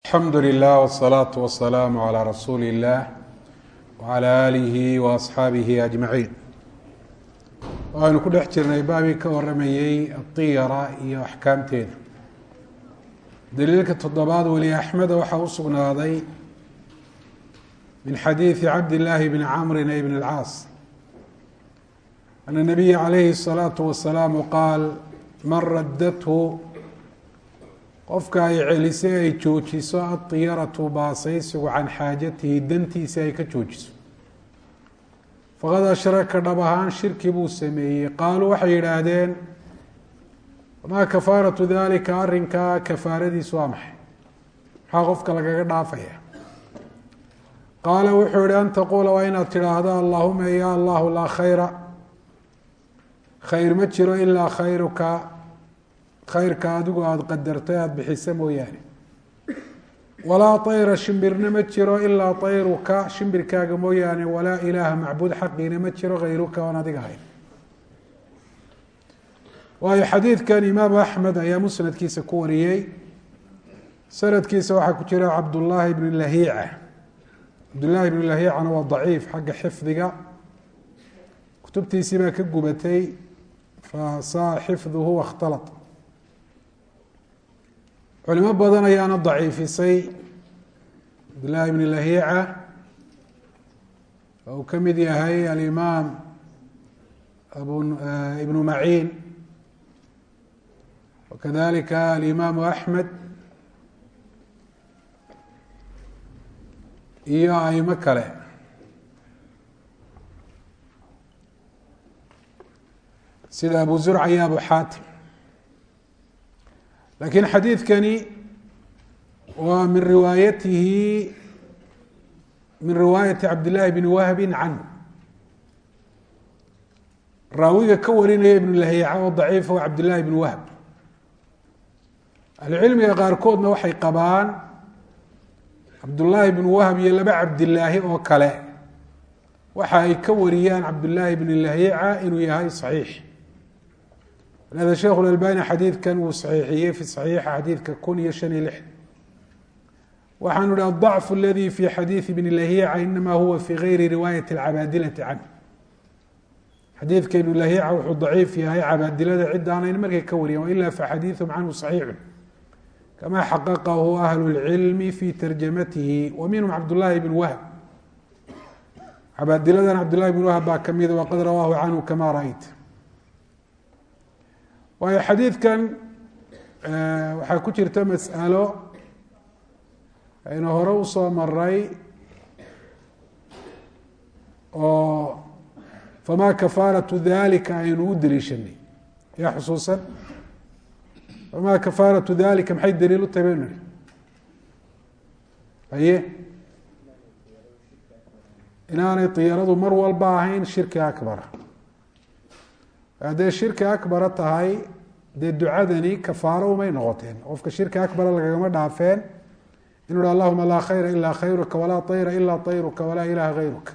alxamdu lilah wsalaatu wasalaamu calaa rasuuli illah wacalaa aalihi wa asxaabihi ajmaciin waxaynu ku dhex jirnay baabii ka waramayey adiyara iyo axkaamteeda daliilka toddobaad weli axmeda waxaa u sugnaaday min xadiidi cabdillaahi bni camrin ibn اlcaas ana nabiya calayhi الsalaatu wasalaamu qaal man raddathu qofka ay celisay ay joojiso adiyaratu baasaysigu can xaajatihi dantiisi ay ka joojiso. Faqad ashraka dhab ahaan shirki buu sameeyey. Qaaluu waxay yidhaahdeen maa kafaaratu dalika arrinkaa kafaaradiisu waa maxay? Maxaa qofka lagaga dhaafaya. Qaala wuxuu yihi an taquula waa inaad tidhaahdo allahuma ya allahu laa khayra. Khayr ma jiro ilaa khayruka khayrka adigu aada qadartay aada bixisa mooyaane. Walaa tayra shimbirna ma jiro ilaa tayruka shimbirkaaga mooyaane walaa ilaaha macbuud xaqiina ma jiro hayruka oon adiga ahayn waayo xadiidkan imaamu axmed ayaa musnadkiisa ku wariyey. Sanadkiisa waxaa ku jira cabdullaahi bn lahiica cabdullaahi bn lahiicana waa daciif xagga xifdiga. Kutubtiisii baa ka gubatay fasaa xifduhu wakhtalat culimo badan ayaana daciifisay cabdillaahi bn lahiica oo uu ka mid yahay alimaam abu ibnu maciin. Wakadalika alimaamu axmed iyo aimo kale. Sida abu zurca iyo abu xaatim lakiin xadiidkani waa min riwaayatihi min riwaayati cabdillaahi bni wahbi canhu raawiga ka warinaya ibnu lahiica oo daciifa waa cabdillaahi bni wahb. Ahlucilmiga qaarkoodna waxay qabaan cabdullaahi bnu wahb iyo laba cabdilaahi oo kale. Waxa ay ka wariyaan cabdullaahi bni lahiica inuu yahay saxiix hada sheekh األbani xadiidkan wuu صaxiixiyey fi صaxiixa xadiidka kun iyo shan iyo lix waxaanu hi aلضacf اladi fi xadiiثi bn lahiica inama huwa fi gayri riwaayaة اcabaadilati canh xadiidka ibn lahiica wuxuu daciif yahay cabaadilada cid aanayn markay ka wariyan waila faxadiiثum canhu صaxiixu kama xaqaqahu ahlu اlcilmi fi tarjamatihi wa minhum cabdالlahi bn wahb cabaadiladan cabdالlahi bn wahb baa kamida waqad rawaahu canhu kama raأyt waayo xadiidkan waxaa ku jirta mas'alo aynu hore u soo maray oo famaa kafaaratu dalika aynu u daliishanay yaa xusuusan? Famaa kafaaratu dalika maxay daliil u tahay baynu nihi haye? Inaanay diyaradu mar walba ahayn shirki akbara hadday shirki akbara tahay dee ducadani kafaaro umay noqoteen. Qofka shirki akbara lagagama dhaafeen inuu hi allahuma laa khayra ilaa khayruka walaa tayra ilaa tayruka walaa ilaha hayruka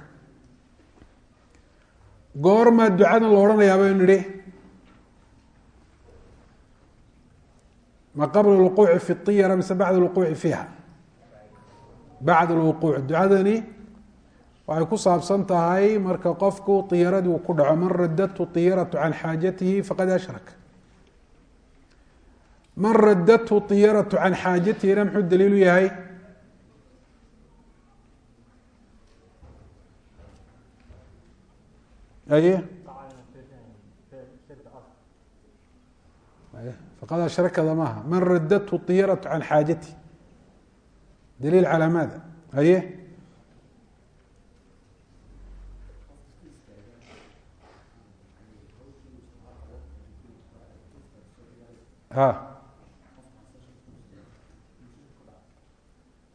goormaa ducadan la odhanayaa baynu nihi ma qabla lwuquuci fi طiyara mise bacda lwuquuci fiiha? Bacda lwuquuc ducadani waxay ku saabsan tahay marka qofku iyaradii uu ku dhaco man radathu iyaratu can xaajatihi faqad ashrak. Man radathu iyaratu can xaajatihina muxuu daliilu yahay? Aye faqad ashrakada maaha. Man radathu iyaratu can xaajatihi daliil calaa maada aye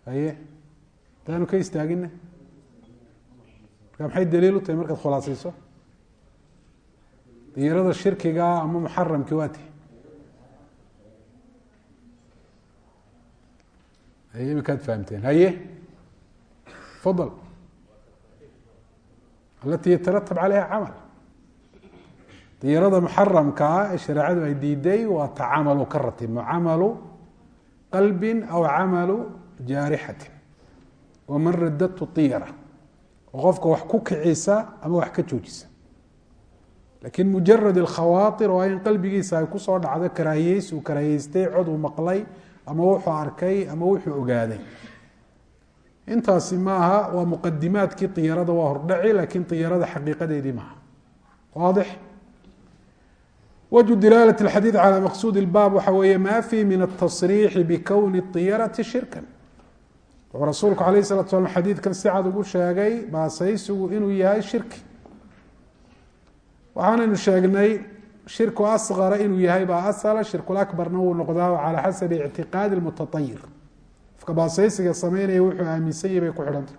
haye. Hadaanu ka istaagina marka maxay daliil u tahay markaad khulaasayso diyarada shirkigaa ama muxaramki waa ti haye imikaad fahamteen. Haye. Fadal. Alati yataratab caleyha camal diyarada muxaramkaa ee shareecadu ay diiday waa ta camalu ka ratibmo camalu qalbi aw camalu jaarixatin waman radadtu iyara oo qofka wax ku kicisa ama wax ka joojisa. Lakin mujarad اkhawaair waa in qalbigiisa ay ku soo dhacdo karaahiyeys uu karaahiyeystay cod uu maqlay ama wuxuu arkay ama wuxuu ogaaday. Intaasi maaha waa muqadimaadkii iyarada waa hordhaci laakiin iyarada xaqiiqadeedii maaha waadix wجه dilaalة الxadيiث عalى maqsud الbab waxa weeye ma fي min التصriixi bkowni الطiyaraةi shirka wuxuu rasuulku alayه الsلaة slam xadiidkan si cad ugu sheegay baasaysigu inuu yahay shirki waxaanaynu sheegnay shirku asqara inuu yahay baa asla shirkulakbarna wuu noqdaa calى xasabi اctiqaadi الmutaطayir qofka baasaysiga sameynaya wuxuu aaminsan yahy bay ku xidhantay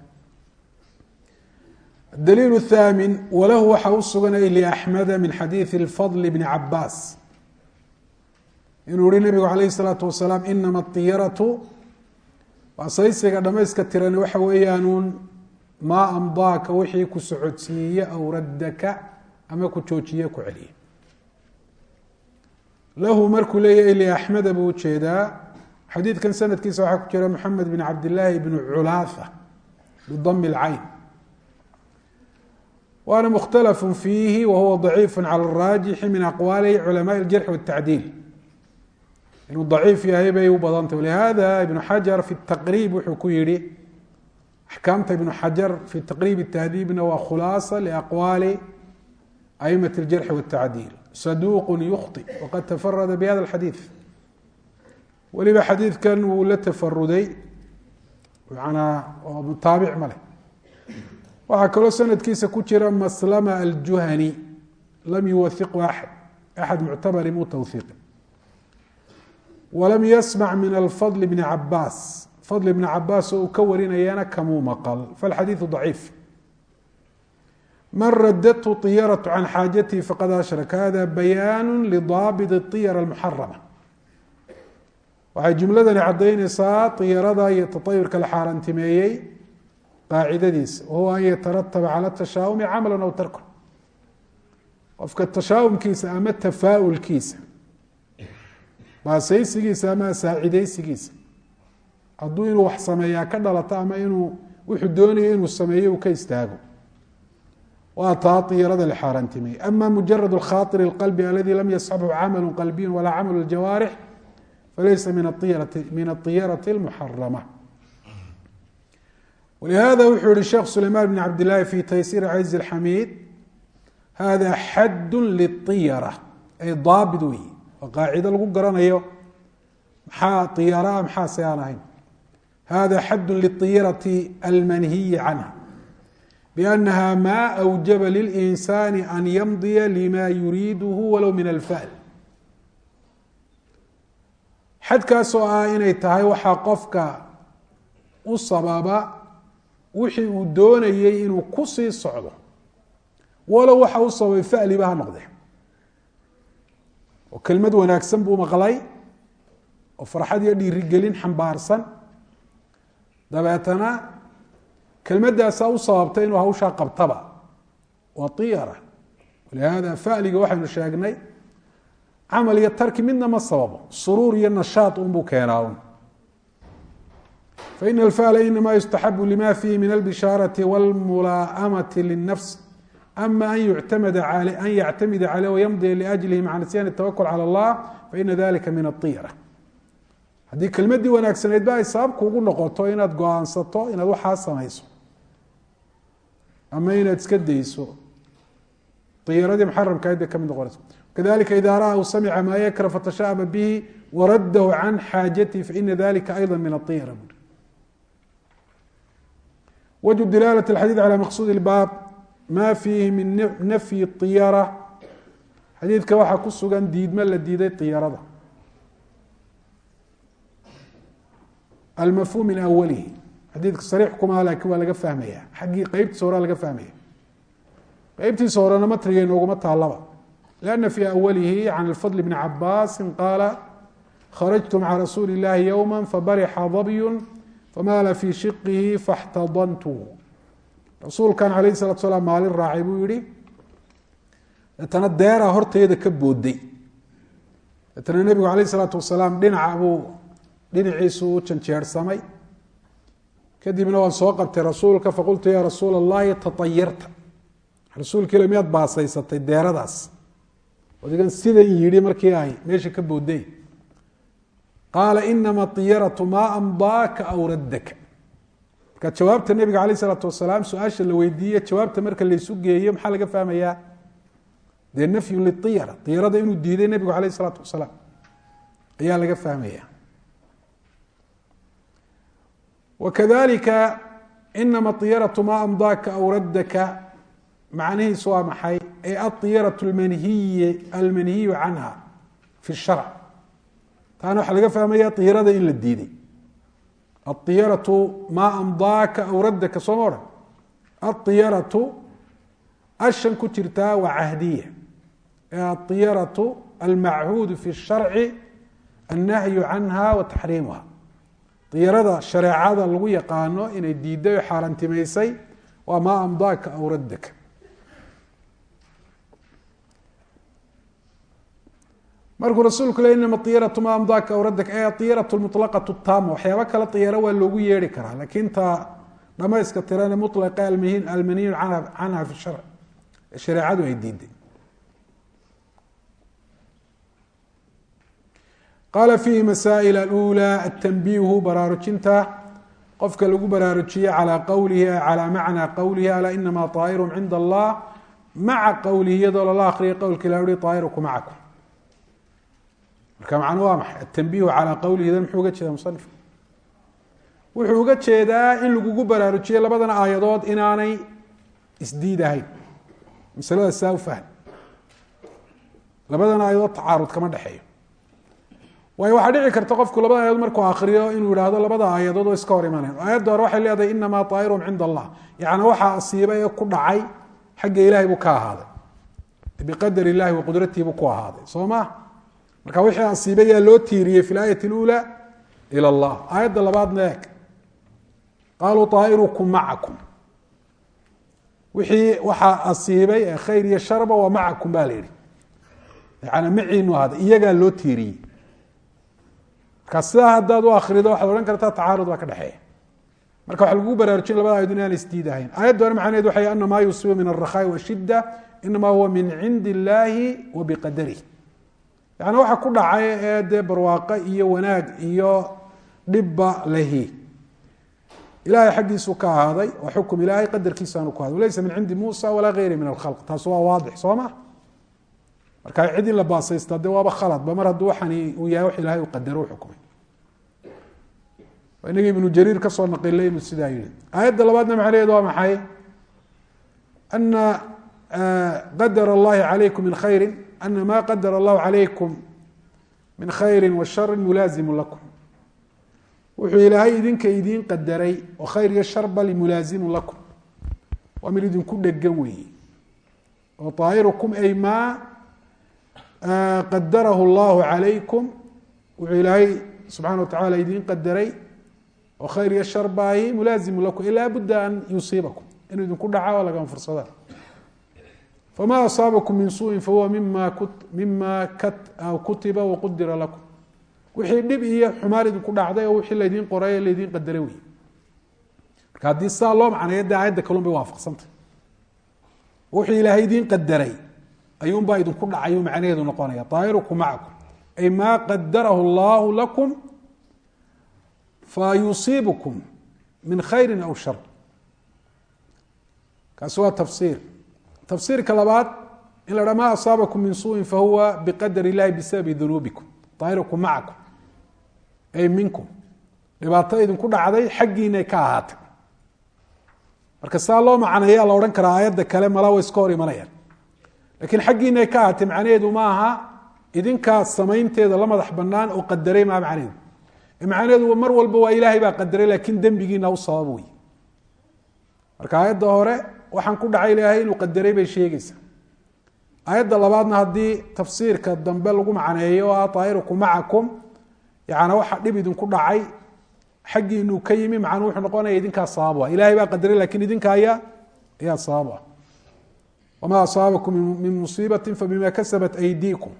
dliil الثامن wlahu waxa u suganay لأحmda min xadiiث الفضل بن cabaas inuu yihi nabigu عalayه الصلاaةu وaسلاam inama الطiyaraةu baasaysiga dhamayska tirani waxa weeyaanuun maa amdaaka wixii ku socodsiiye aw radaka ama ku joojiye ku celiye lahu markuu leeyahy لأحmeda buu ujeedaa xadiidkan sanadkiisa waxaa ku jira mحamed بن cabd لlaahi بن culaaثة bdm الcayn waana mkhtalaf fiihi wahuwa ضaciif calى الraajixi min aqwaali culamaء اljarx wالtacdiil inuu daciif yahay bay u badantay lihada ibn xajar fi taqriib wuxuu ku yihi axkaamta ibn xajar fi taqriib الtahdiibna waa khulaasa liaqwaali aimaة اljarxi wالtacdiil saduq yukhطi waqad tafarada bhada اxadiiث weliba xadiidkan wuu la tafaruday manaa oo mutaabic ma leh waxaa kaloo sanadkiisa ku jira maslama aljuhani lam yuwaiqu axad axad muctabari muu twiiqi walam yasmac min alfadl bni cabaas fadl ibni cabaas oo uu ka warinayana kamuu maqal falxadiiu daciif. Man radathu طiyaratu can xaajatihi faqad ashrak hada bayaanu lidaabit iyara almuxarama waxay jumladani cadaynaysaa iyarada iyo tatayurka la xaaraantimeeyey qaacidadiisa wahuwa an yatarataba cala tashaahumi camala aw tarkun. Qofka tashaahumkiisa ama tafaaulkiisa baasaysigiisa ama saacidaysigiisa hadduu inuu wax sameeyaa ka dhalato ama inuu wuxuu doonaya inuu sameeyo uu ka istaago. Waa taa diyarada ama mujarad khaairi اqalbi aladi lam yasxabhu camalu qalbiy walaa camalu jawaarix falaysa min aiyarati اlmuxarama ولهذا wuxuu yihi sheekh سليمان بن عبد اللahi في تyسير عز الحميد hذا xad للطyرة ay daaبط wey oo qاacido lagu garanayo maxaa طyara maxaa se aan ahayn hذا xad للطyرة الmنهiي عنها بأنها ma أوجب للإنسان أن يمضي لma يuriidه walow min الفأل xadkaasoo ah inay tahay waxaa qofka u sababa wixii uu doonayey inuu ku sii socdo. Walow waxa u sababay faliba ha noqde oo kelmad wanaagsan buu maqlay oo farxad iyo dhiirigelin xambaarsan. Dabeetana kelmadaasaa u sababtay inuu hawshaa qabtaba. Waa iyara walihada faliga waxaynu sheegnay camal iyo tarki midna ma sababo. Suruur iyo nashaad unbuu keenaa un fain alfala inama yustaxabu lima fihi min albishaaraةi wاlmulaamati liلnafs ama an yactamida caleyh wayamdiya liajlihi maca nisyan الtawakl calى اllah faina dalika min aطiyara haddii kelmadii wanaagsaneyd ba ay sabab kuugu noqoto inaad go-aansato inaad waxaa samayso ama inaad iska dayso iyaradii muxaramkahayd bay kamid noqonaysa kadalika ida ra'a u samca ma yakra fatashaama bihi waradahu can xaajatihi faina dalika ayضa min aطiyara buri wجه dilaalة الxadيiث عalى maqsud الbاb ma fiihi min nafyi الطiyarة xadiidka waxaa ku sugan diidme la diiday طiyarada almafhum min awalihi xadiidka sariix kumaa lakin waa laga fahmaya xaggii qeybtiisa horaa laga fahmaya qeybtiisa horena matriga inooguma taalaba لأna fي awalihi can الfضل بn cabaasi qaala kharajtu maca rasuuli الlahi yowma fabarixa ضby famaala fii shiqihi faxtadantu rasuulkan alayh salatu salaam maalin raacay buu yihi deetana deeraa horteeda ka booday deetana nebigu alayh salaatu wasalaam dhinaca buu dhinaciisu u janjeersamay kadibna waan soo qabtay rasuulka faqultu yaa rasuula allahi taayarta rasuulka ila miyaad baasaysatay deeradaas odigan sidan yidhi markii ay meesha ka booday qaala inama iyaratu maa amdaaka aw raddaka marka jawaabta nebiga aleyh isalaatu wasalaam su'aasha la weydiiye jawaabta marka laysu geeyo maxaa laga fahmayaa? Dee nafyu liiyara iyarada inuu diiday nebigu aleyh isalaatu wasalaam ayaa laga fahmaya wakadalika inama iyaratu maa amdaaka aw raddaka macnihiisu waa maxay? Ay aiyaratu almanhiy almanhiyu canha fi sharc taana waxaa laga fahmaya iyarada in la diiday. Aiyaratu maa amdaaka aw raddaka sooma odhan aiyaratu ashan ku jirtaa waa cahdiya. Aiyaratu almachuudu fi الsharci annahyu canha wa taxriimuha. Iyarada shareecada lagu yaqaano inay diiday oo waa maa amdaaka aw raddaka markuu rasuulku le inama iyaratu ma amdaaka aw raddaka e iyaratu mulaqatu taama waxyaaba kale iyaro waa loogu yeeri karaa laakiin ta dhamayska tirane mulaqa almanhiyu canha fi sharc shareecadu ay diiday qaala fiihi masaa'il alula atanbiihu baraarujinta qofka lagu baraarujiye calaa qowlihi calaa macnaa qowlihi alaa inama طaa'irum cinda allah maca qowlihi iyadoo lala akriyay qowlka ila uhi طaa'iruku macakum marka macnu waa maxay? Atanbiihu calaa qowlihi dan muxuu uga jeeda musanif wuxuu uga jeedaa in lagugu baraarujiye labadan aayadood inaanay isdiid ahayn masalada saa u fahm labadan aayadood tacaarud kama dhexeeyo waayo waxaa dhici karta qofku labada aayadood markuu akriyo inuu ihahdo labada aayadood oo iska hor imanayn aayadda hore waxay leedahay inamaa طaa'irum cinda allah yacni waxaa asiibay ee ku dhacay xagga ilahay buu ka ahaaday. Biqadar illahi wa buu ku ahaaday. Soo ma marka wixii asiibay yaa loo tiiriyey fi laayat اlula ilى اllah aayadda labaadna eeg qaaluu طaa'irukum macakum wixii waxaa asiibay ee khayr iyo sharba waa macakum ba la yihi yani maciinu ahaaday iyagaa loo tiiriyey marka sidaa haddaad u akrido waxaad odhan kartaa tacaarud baa ka dhexeeya marka waxa lagu baraarujin labada ayad inaan isdiid ahayn aayadda hore macnaheed waxay ana maa yusibu min alrakhaai washidda inama huwa min cindi illaahi wa biqadarih yani waxa ku dhacay ee dee barwaaqo iyo wanaag iyo dhibba lahi. Ilahay xaggiisu ka ahaaday oo xukum ilahay qadarkiisaanu ku ahaday walaysa min cindi muusa walaa gayri min alkhalq. Taas waa waadix soo ma? Marka cid la baasaysta de waaba khaladba mar hadduu waxani uu yahay wax ilahay u qadaro u xukumay. Inagii ibnu jariir ka soo naqilay inuu sidaa yihi aayadda labaadna macnaheedu waa maxay? Ana qadar allahi calaykum min khayri ana ma qadar allahu calaykum min khayri wa shari mulaazimu lakum wuxuu ilaahay idinka idiin qadaray oo khayr iyo sharba mulaazimu lakum waa mid idinku dhegan weeye oo aahirukum ay maa qadarahu llahu calaykum wuxuu ilaahay subxana wa tacala idiin qadaray oo khayr iyo sharbaahi mulaazimu lakum ilaa budda an yusiibakum inuu idinku dhaca oo lagama fursadaan fama asaabakum min suuin fahuwa mima kutiba waqudira lakum wixii dhib iyo xumaan idinku dhacday oo wixii laydiin qoray laydiin qadaray wey marka haddii sidaa loo macneeyo aayadda kalun bay waafaqsantay wuxuu ilaahay idiin qadaray ayuunbaa idinku dhacay macnaheedu noqonaya aahirukum macakum ay maa qadarahu allahu lakum fa min khayri aw shar kaasi waa tafsiir tafsiirka labaad in la dha ma asaabakum min suuin fahuwa biqadar illahi bisababi dunuubikum aahirukum macakum ay minkum. Dhibaato idinku dhacday xaggiinay ka ahaatay. Marka saa loo macneeyaa la odhan karaa aayadda kale mala way iska hor imanayaan. Lakiin xaggiinay ka ahaatay macnaheedu ma aha idinkaa samaynteeda la madax banaan oo qadaray maa macnaheedu. Macnaheedu mar walba waa ilaahay baa qadaray laakiin dembigiina u sabab wey marka aayadda hore waxaan ku dhacay ilaahay inuu qadaray bay sheegaysaa. Aayadda labaadna haddii tafsiirka dambe lagu macneeyo aahirukum macakum yani waxa dhib idinku dhacay xaggiinuu ka yimi macnuu wuxuu noqonaya idinkaa sabab ah. Ilahay baa qadaray laakiin idinka ayaa ayaa sabab ah. Wma asaabakum min musiibati fabima kasabat aydiikum.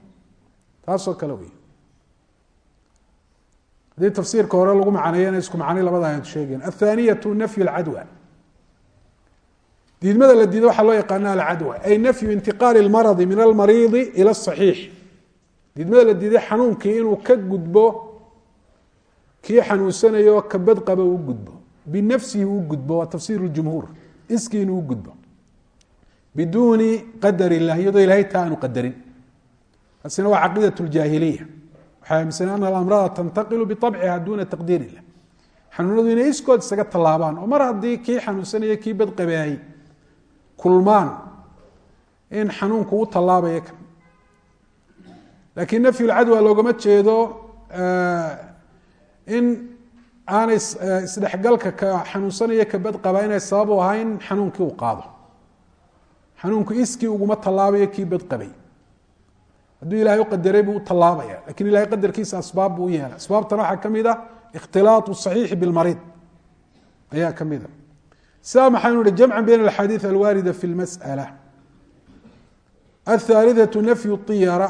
Taasoo kale wey haddii tafsiirka hore lagu macneeyana isku macnay labada ayad sheegeen. Athaaniyatu nafyu lcadwa diidmada la diido waxaa loo yaqaana alcadwa ay nafyu intiqaali lmaradi min almariidi ila asaxiix diidmada la diiday xanuunkii inuu ka gudbo kii xanuunsanayo kabad qaba u gudbo. Binafsihi u gudbo waa tafsiir jumhuur iskii inuu gudbo. Biduuni qadar illah iyadoo ilahay taa qadarin. Taasina waa caqiidat ljaahiliya waxay aaminsan ana alamrada tantaqilu biabciha duuna taqdiir xanuunadu inay iskood isaga tallaabaan oo mar haddii kii xanuunsanaya kii badqabeayay kulmaan in xanuunku u tallaabaya kan laakiin nafyu lcadwa loogama jeedo in aanay isdhexgalka ka xanuunsanaya ka badqaba inay sabab u ahaa in xanuunkii uu qaado. Xanuunku iskii uguma tallaabayo kii badqabay. Hadduu ilahay u qadaray buu u tallaabaya laakiin ilahay qadarkiisa asbaab buu u yeelay asbaabtan waxaa ka mid a ikhtilaatu saxiixi bilmariid ayaa ka mid a sidaa maxaynu ihi jamcan bayn alxaadiid alwaarida fi lmas'ala. Athaalithatu nafyu iyara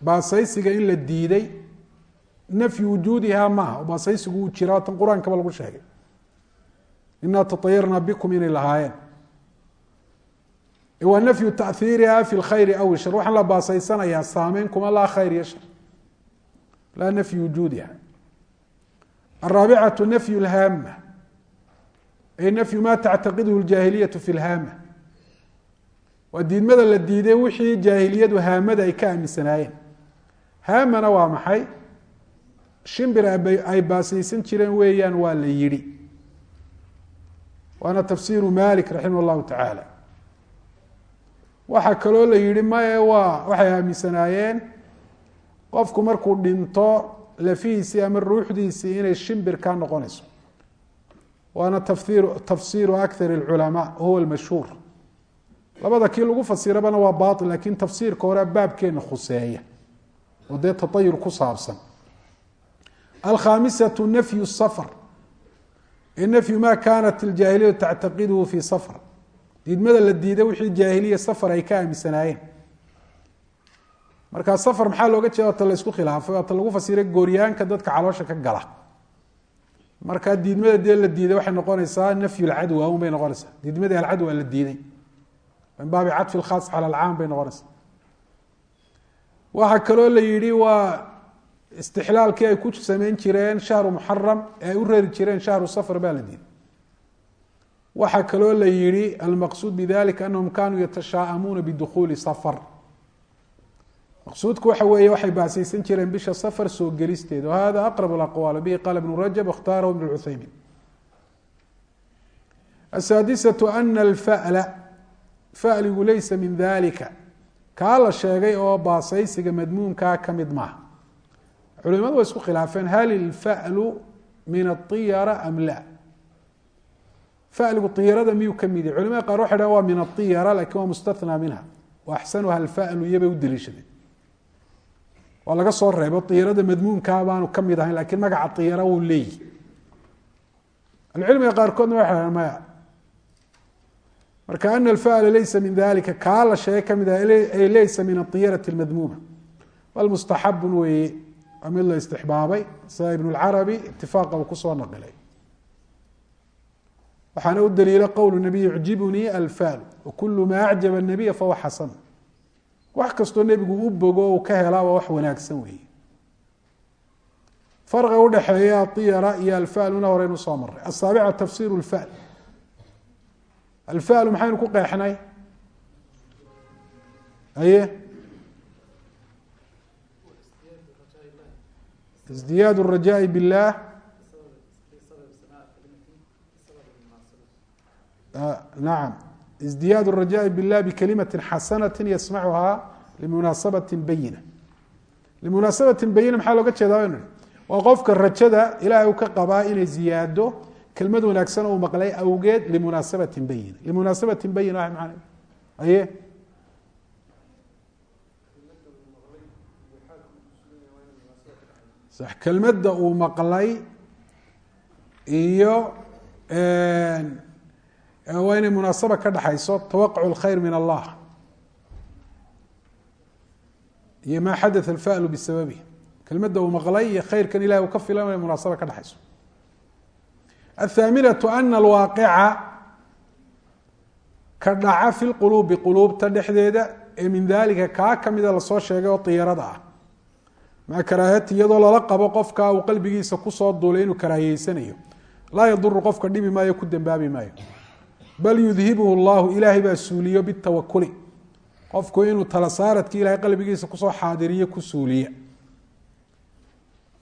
baasaysiga in la diiday. Nafyu wujuudiha maaha baasaysigu uu jira tan qur'aankaba lagu sheegay. Inaa taayarnaa bikum inay lahaayeen. Waa nafyu tahiiriha fi lkhayri aw shar waxaan la baasaysanayaa saameyn kuma laa khayr iyo shar laa nafyu wujuudiha. Araabicatu nafyu lhaama ay nafyu ma tactaqiduhu ljaahiliyatu fi lhaama waa diidmada la diiday wixii jaahiliyadu haamada ay ka aaminsanaayeen. Haamana waa maxay? Shimbir ay baasaysan jireen weeyaan waa la yidhi. Waana tafsiru malik raximah llahu tacaala. Waxaa kaloo la yihi maye waa waxay aaminsanaayeen qofku markuu dhinto lafihiisii ama ruuxdiisii inay shimbir ka noqonayso waana tafsir tafsiru akar اculamaa huwa mashhuur labada kii lagu fasirabana waa bail laakiin tafsiirka hore baabkeena khuseeya. Oo dee ku saabsan. Alkhamisatu nafyu safr nafyu ma kanat اljaahiliya tactaqiduhu fi safr diidmada la diiday wixii jaahiliya safar ay ka aaminsanaayeen. Markaa safar maxaa looga jeeda ta la isku khilaafay? Waa ta lagu fasiray gooryaanka dadka caloosha ka gala markaa diidmada dee la diiday waxay noqonaysaa nafyu lcadwa un bay noqonaysaa. Diidmadii alcadwa la diiday. Min baabi cadfi lkhaas cala alcaam bay noqonaysaa. Waxaa kaloo la yihi waa istixlaalkii ay ku sameyn jireen shahru muxaram ee ay u reeri jireen shahru safar baa la diiday. Waxaa kaloo la yihi almaqsuud bidalika anahum kanuu yatashaa'amuuna bidukuuli safar maqsuudku waxa weeye waxay baasaysan jireen bisha safar soo gelisteeda wahada aqrab aqwaal bihi qaala ibnu rajab wakhtaarahu ibn cuthaymin asaadisatu ana alfa'la fa'ligu laysa min dalika kaa la sheegay oo baasaysiga madmuumkaa ka mid maaha. Culimadu way isku khilaafeen hal ilfa'lu min aiyara am la? Faligu iyarada miyuu ka mid yahy culimada qaar waxay dhahan waa min aiyara laakiin waa mustathnaa minha wa axsanuha alfa'lu iyobay u daliishadeen waa laga soo reebo iyarada madmuumkaa baanu ka mid ahayn laakiin magaca iyara wuu leeyihi ahlucilmiga qaarkoodna dhahan maya marka ana alfa'la laysa min dalika kaa la sheegay ka mid ah ay laysa min aiyarati اmadmuuma bal mustaxabun weeye waa mid la istixbaabay. Sida ibn اlcarabi itifaaqa uu ku soo naqilay waxaana u daliila qowl nabiy yucjibunii alfal wakulu ma acjaba nabiya fahuwa xasan wax kastoo nebigu u bogo u ka helaaba wax wanaagsan weeye. Farqiga udhexeeya aiyala iyo alfaluna horeynu soo marray asaabica tafsiru lfal alfalu maxaynu ku qeexnay? Aye isdiyaad rajaai biاllah nacam isdiyaad الrajaء bاllah bkalimaةi xasanaةi yasmacuha limunaasabaةi bayina limunaasabaةi bayina maxaa looga jeeda baynu waa qofka rajada ilahay u ka qabaa inay ziyaado kelmad wanaagsan uu maqlay awgeed limunaasabaةi bayina limunaasabaةi bayina wa man aye kelmadda uu maqlay iyo waa inay munaasaba ka dhexayso tawaquc اlkhayr min allah. Iyo ma xadaث alfa'lu bisababih kelmadda uu maqlay iyo khayrkan ilahi uu ka filan inay munaasaba ka dhexayso athaaminatu ana alwaaqica ka dhaca fi lquluubi quluubta dhexdeeda ee min dalika kaa kamida la soo sheegay oo diyarada ah. Maa karaahati iyadoo lala qabo qofka uu qalbigiisa ku soo duulay inuu karaahiyeysanayo laa yaduru qofka dhibi maayo ku dembaabi maayo bal yudhibuhu llahu ilaahay baa suuliyo bitawakuli qofku inuu tala saaradki ilahay qalbigiisa ku soo xaadiriyo ku suuliya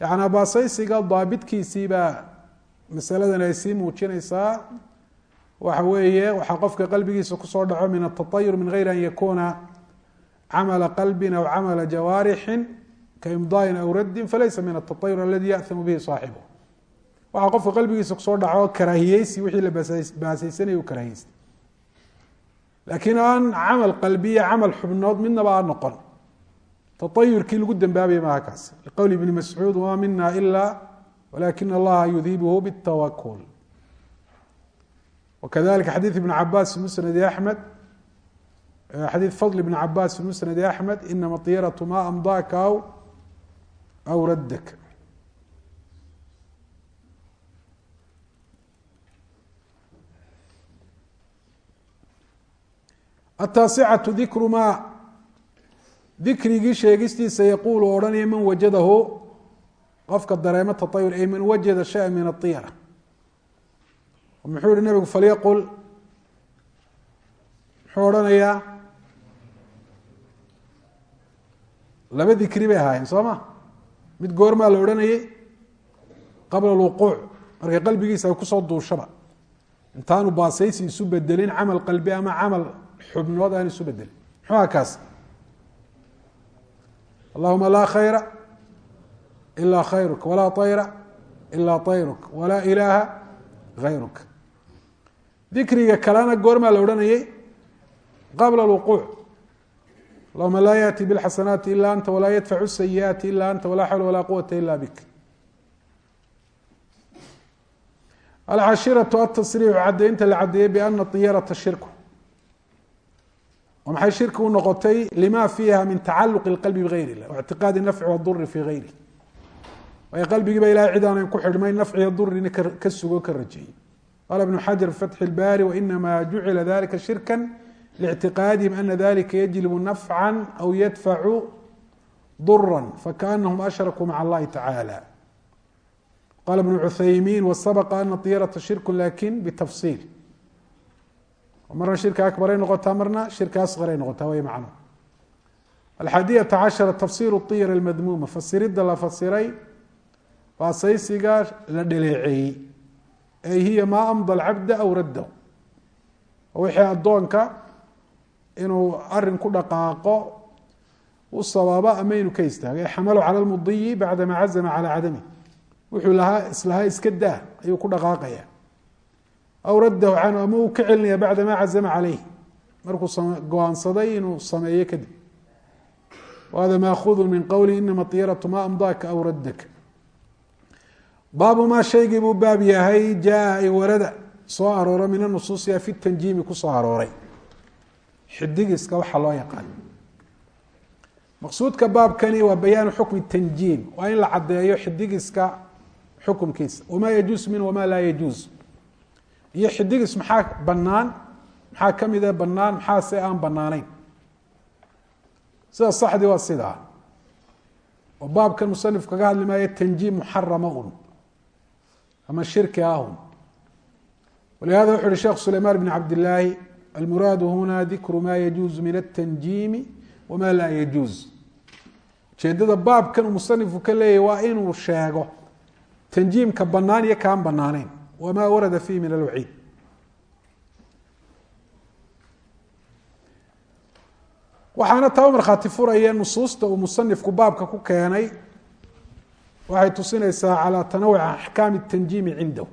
yani baasaysiga daabitkiisii baa masaladan ay sii muujinaysaa. Waxa weeye waxaa qofka qalbigiisa ku soo dhaco min atatayur min geyri an yakuuna camala qalbin aw camala jawaarixin kaimdaain aw raddin falaysa min atatayur aladi yaahamu bihi saaxibu waxaa qofka qalbigiisa ku soo dhaco karaahiyeysi wixii la baasaysanaya u laakiin aan camal qalbiya camal xubnood midnaba aan noqon. Taayurkii lagu dambaabaya maaha kaas. Liqowli ibni mascuud wama mina ila walakin allaha yudhibuhu bاtawakul wakadalika xadiid ibn cabaas fi musnadi axmed xadiid fadl ibn cabaas fi musnadi axmed inama طiyaratu ma amdaaka aw aw raddaka ataasicatu dikru maa dikrigii sheegistiisa yaquulu odhanaya man wajadahu. Qofka dareemo taayur ay man wajada shaya min aiyara muxuu yihi nabigu falyaqul. Muxuu odhanayaa laba dikri bay ahaayeen soo ma? Mid goormaa la odhanayay qabla alwuquuc markay qalbigiisa ay ku soo duushaba. Intaanu baasaysi isu bedelin camal qalbi ama camal xubnood aan isu bedelin muxuuha kaas. Allahuma laa khayra ilaa khayruka walaa ayra ilaa ayruka walaa ilaaha hayruka dikriga kalena goormaa la odhanayay qabla alwuquuc. Allahuma laa yaati bilxasanaati ila anta walaa yadfacu sayiaati ila anta walaa xawla walaa quwata ila bik. Alcashiratu atasriixu caddaynta la caddeeyey biana iyarata shirku maxay shirki u noqotay lima fiiha min tacaluqi اqalbi bigayr اllah waictiqaadi nafci waduri fi gayri waayo qalbigiiba ilahay cid aanan ku xidhmay nafciya durina ka sugo ka rajeeyey qala ibnu xajar fi fatxi اlbari wainama jucila dalika shirka lictiqaadihim ana dalika yajlibu nafca aw yadfacu dura fakaanahum ashrakuu maca allahi tacala qala ibnu cuthaymiin wasabqa ana طiyarata shirku lakin bitafsiil marna shirka akbaray noqotaa marna shirka asqaray noqotaa way macno. Alxadiyata cashara tafsiru طiyar اlmadmuuma fasirida la fasiray baasaysiga la dhaleeceeyey ay hiya maa amda alcabda aw raddahu wixii addoonka inuu arrin ku dhaqaaqo u sabaabo ama inuu ka istaago xamalu cala lmudiyi bacdama cazama calaa cadami. Wuxuu lahaa islahaa ku dhaqaaqaya aw raddahu canhu ama uu ka celinaya bacda ma cazama caleyh markuu go'aansaday inuu sameeyo kadib wahada maahudu min qowli inama طiyaratu ma amdaaka aw raddaka baabu maa shaygii buu baab yahay jaa ay warada soo aroora min anusuusiya fi tanjiimi ku soo arooray xidigiska waxaa loo yaqaan maqsuudka baabkani waa bayaanu xukmi tanjiim waa in la caddeeyo xidigiska xukumkiisa wamaa yajuus min wamaa laa yajuus iyo xidigis maxaa banaan maxaa kamida banaan maxaase aan banaanayn sida saxdii waa sidaa oo baabkan musanif kaga hadli maayo tanjiim muxarama un. Ama shirki ahun walihada wuxu uhi sheekh sulaymaan bn cabdillaahi almuraadu huna dikru ma yajuuzu min atanjiimi wama laa yajuuz. Ujeedada baabkan uu ka leeyahy waa inuu sheego tanjiimka banaan iyo kaan banaaneyn wma warada fiih min alwaciid waxaana taa u markhaati furaya nusuusta uu musanifku baabka ku keenay waxay tusinaysaa calaa tanawuci axkaami tanjiimi cindahu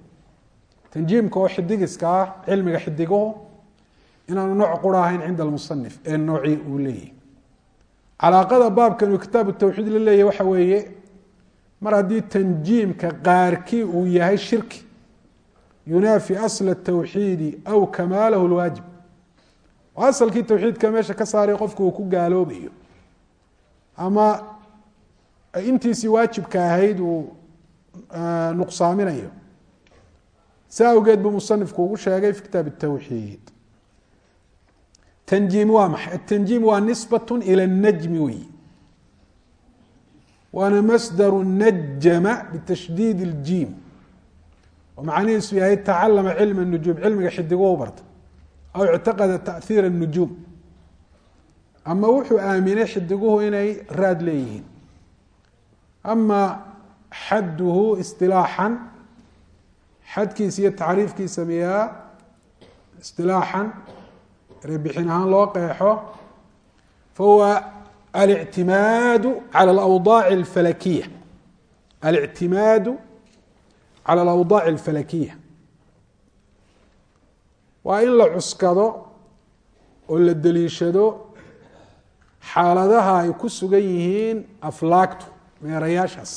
tanjiimka oo xidigiska ah cilmiga xidiguhu inaanu nooc qura ahayn cinda almusanif ee noocii uu leeyahy calaaqada baabkan uu kitaabu tawxiid la leeyahy waxa weeye mar haddii tanjiimka qaarkii uu yahay shirki yunaafi asl tawxiidi aw kamaalahu lwaajib asalkii tawxiidka meesha ka saaray qofku uu ku gaaloobayo ama intiisii waajibka ahayd uu e, nuqsaaminayo. Si awgeed buu musanifku ugu sheegay fi kitaab tawxiid tanjiim waa maxay? Atanjiim waa nisbat ila najmi wey. Waana masdaru najama bitashdiid اljiim oo macnihiisu yahay tacalama cilma nujuum cilmiga xidigo u barta aw ictaqada taiira nujuum. Ama wuxuu aaminay xidiguhu inay raad leeyihiin. Amaa xadduhu isilaaxan xadkiisa iyo tacriifkiisa miyaa isilaaxan rebixin ahaan loo qeexo fahuwa alictimaadu cala alawdaaci alfalakiya alictimaadu calى alawdaaci اlfalakiya waa in la cuskado oo la deliishado xaaladaha ay ku sugan yihiin aflaagtu meerayaashaas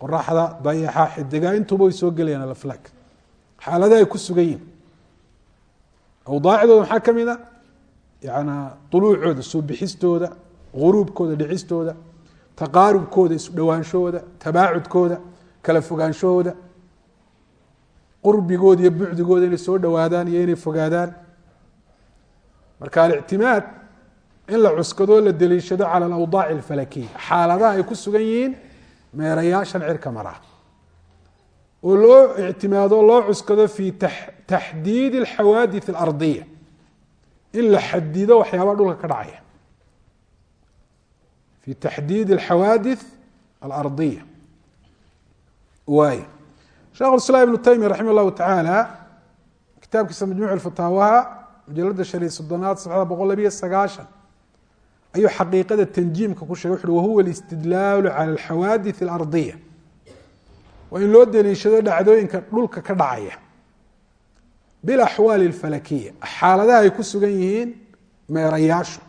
qoraxda dayaxa xidiga intuba way soo gelayaan alaflaag xaaladaha ay ku sugan yihiin awdaacdooda maxaa ka mid a yana uluucooda soo bixistooda guruubkooda dhicistooda taqaarubkooda isu dhowaanshahooda tabaacudkooda kala fogaanshahooda qurbigooda iyo bucdigooda inay soo dhowaadaan iyo inay fogaadaan. Marka alictimaad in la cuskadoo la deliishado cala alawdaaci alfalakiya xaaladaha ay ku sugan yihiin meerayaashan cirka maraa oo loo ictimaado loo cuskado fi taxdiidi alxawaadith alardiya in la xadido waxyaabaha dhulka ka dhacaya. Fi taxdiidi alxawaadith alardiya waay shekh islaam ibnu taymiya raximah llahu tacaala kitaabkiisa majmuuc lfataawaha mujalada shan iyo soddonaad sabxada boqol labiyo sagaashan ayuu xaqiiqada tanjiimka ku shegay wuxuui wahuwa alistidlaalu cala alxawaadith alardiya waa in loo deliishado dhacdooyinka dhulka ka dhacaya bilaxwaali alfalakiya xaaladaha ay ku sugan yihiin meerayaashu.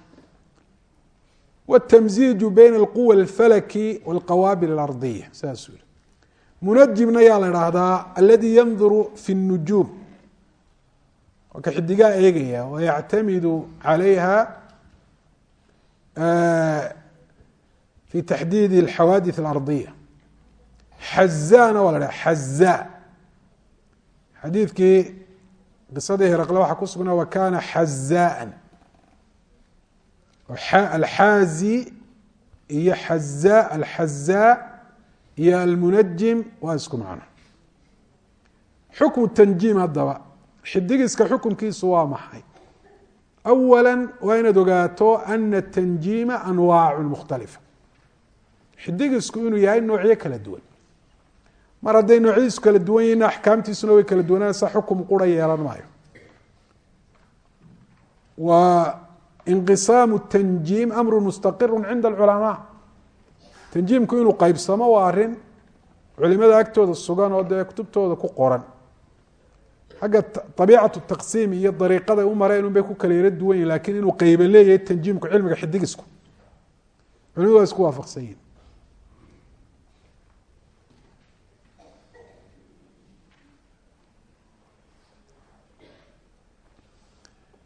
Wاtamziiju bayna alquwa alfalaki walqawaabil alardiya saasuu munajimna yaa la idhaahdaa aladi yanduru fi الnujuum waa ka xidigaa eegaya wayactamidu calayha fi taxdiidi alxawaadith alardiya. Xazaana waa la dhaha xazaa xadiidkii qisadii heraqle waxaa ku sugnaa wa kana xazaaan alxaazi iyo xazaa alxazaa iyo almunajim waa isku macno xukmu tanjiim haddaba xidigiska xukumkiisu waa maxay awala waa inaad ogaato ana tanjiima anwaacu mukhtalifa xidigisku inuu yahay noocyo kala duwan mar hadday noocyadiisu kala duwan yihiin axkaamtiisuna way kala duwanaanaysa xukum qura yeelan maayo wa inqisaamu tanjiim amru mustaqiru cinda alculamaa tanjiimku inuu qeybsamo waa arrin culimada agtooda sugan oo dee kutubtooda ku qoran. Xagga abiicatu taqsiim iyo dariiqada u mareen un bay ku kala yaro duwan yihiin laakiin inuu qeyba leeyahay tanjiimku cilmiga xidigisku. Culimadu waa isku waafaqsan yihiin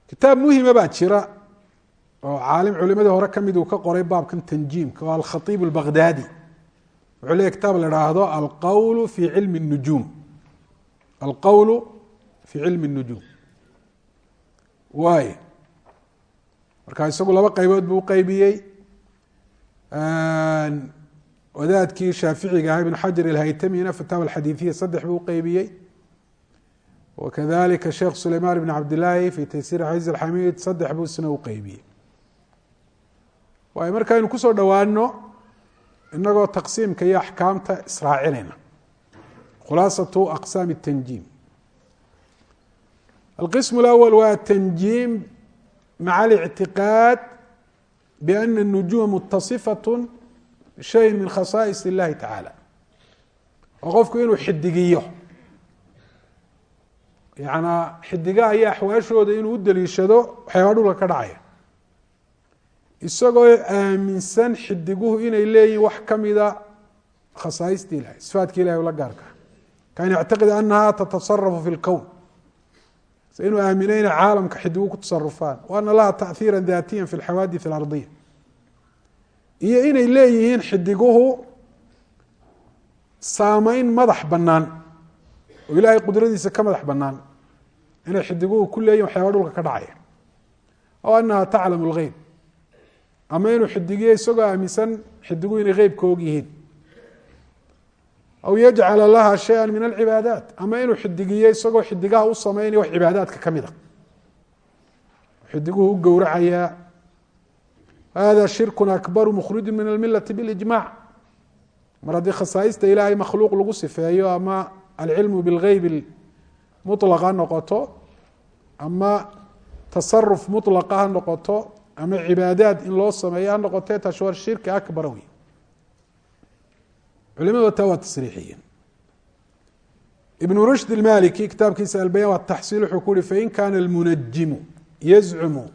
kitaab muhima baa jira oo caalim culimadii hore kamid uu ka qoray baabkan tanjiimka oo alkhaiib اlbaghdadi wuxuu leeyahy kitaab la haahdo alqowl fi cilmi الnujuum alqowlu fi cilmi الnujuum waay marka isagu laba qaybood buu uqeybiyey wadaadkii shaaficiga aha ibn xajar ilhaytamina fataawa alxadiiثiya saddex buu uqeybiyey wakadalika sheekh sulayman bn cabdillaahi fi taysiir xaziz alxamiid saddex buu isna uqeybiyey waayo markaynu kusoo dhowaano inagoo taqsiimka iyo axkaamta israacinayna khulaasatu aqsaam الtanjiim alqism اlأwl waa tanjiim maca اlictiqaad biana الnujuuma mutasifaة bishayin min khasaais اllahi tacaala oo qofku inuu xidigiyo yanaa xidigaha iyo axwaashooda inuu u daliishado waxyaaba dhulka ka dhacaya isagoo aaminsan xidiguhu inay leeyihiin wax kamida khasaaistii ilahay sifaadki ilahay ula gaarka. Kan yactaqid anaha tatasarafu fi lkown inuu aamino inay caalamka xidigu ku tasarufaan wa laha taأhiira daatiya fi lxawaadith alardiya iyo inay leeyihiin xidiguhu saameyn madax bannaan. Oo ilaahay qudradiisa ka madax bannaan. Inay xidiguhu ku leeyihiin waxyaaba dhulka ka dhacaya. Aw anaha taclamu lgeyb ama inuu xidigiyo isagoo aaminsan xidiguhu inay qeybka og yihiin aw yajcala laha shaya min alcibaadaat. Ama inuu xidigiyo isagoo xidigaha u sameynaya wax cibaadaadka ka mid a. Xidiguhu u gowracayaa hada shirku akbaru mukhriju min almilati bilijmac mar haddii khasaaista ilaahay makhluuq lagu sifeeyo ama alcilmu bilgeyb mulaq ha noqoto ama tasaruf mulaqa ha noqoto ama cibaadaad in loo sameeyo ha noqote tashwar shirki akbar wey culimadu taa waa tasriixiyeen ibn rushd اmaliki kitaabkiisa albayan wataxsiil wuxuu ku uhi fain kana اlmunajimu yazcumu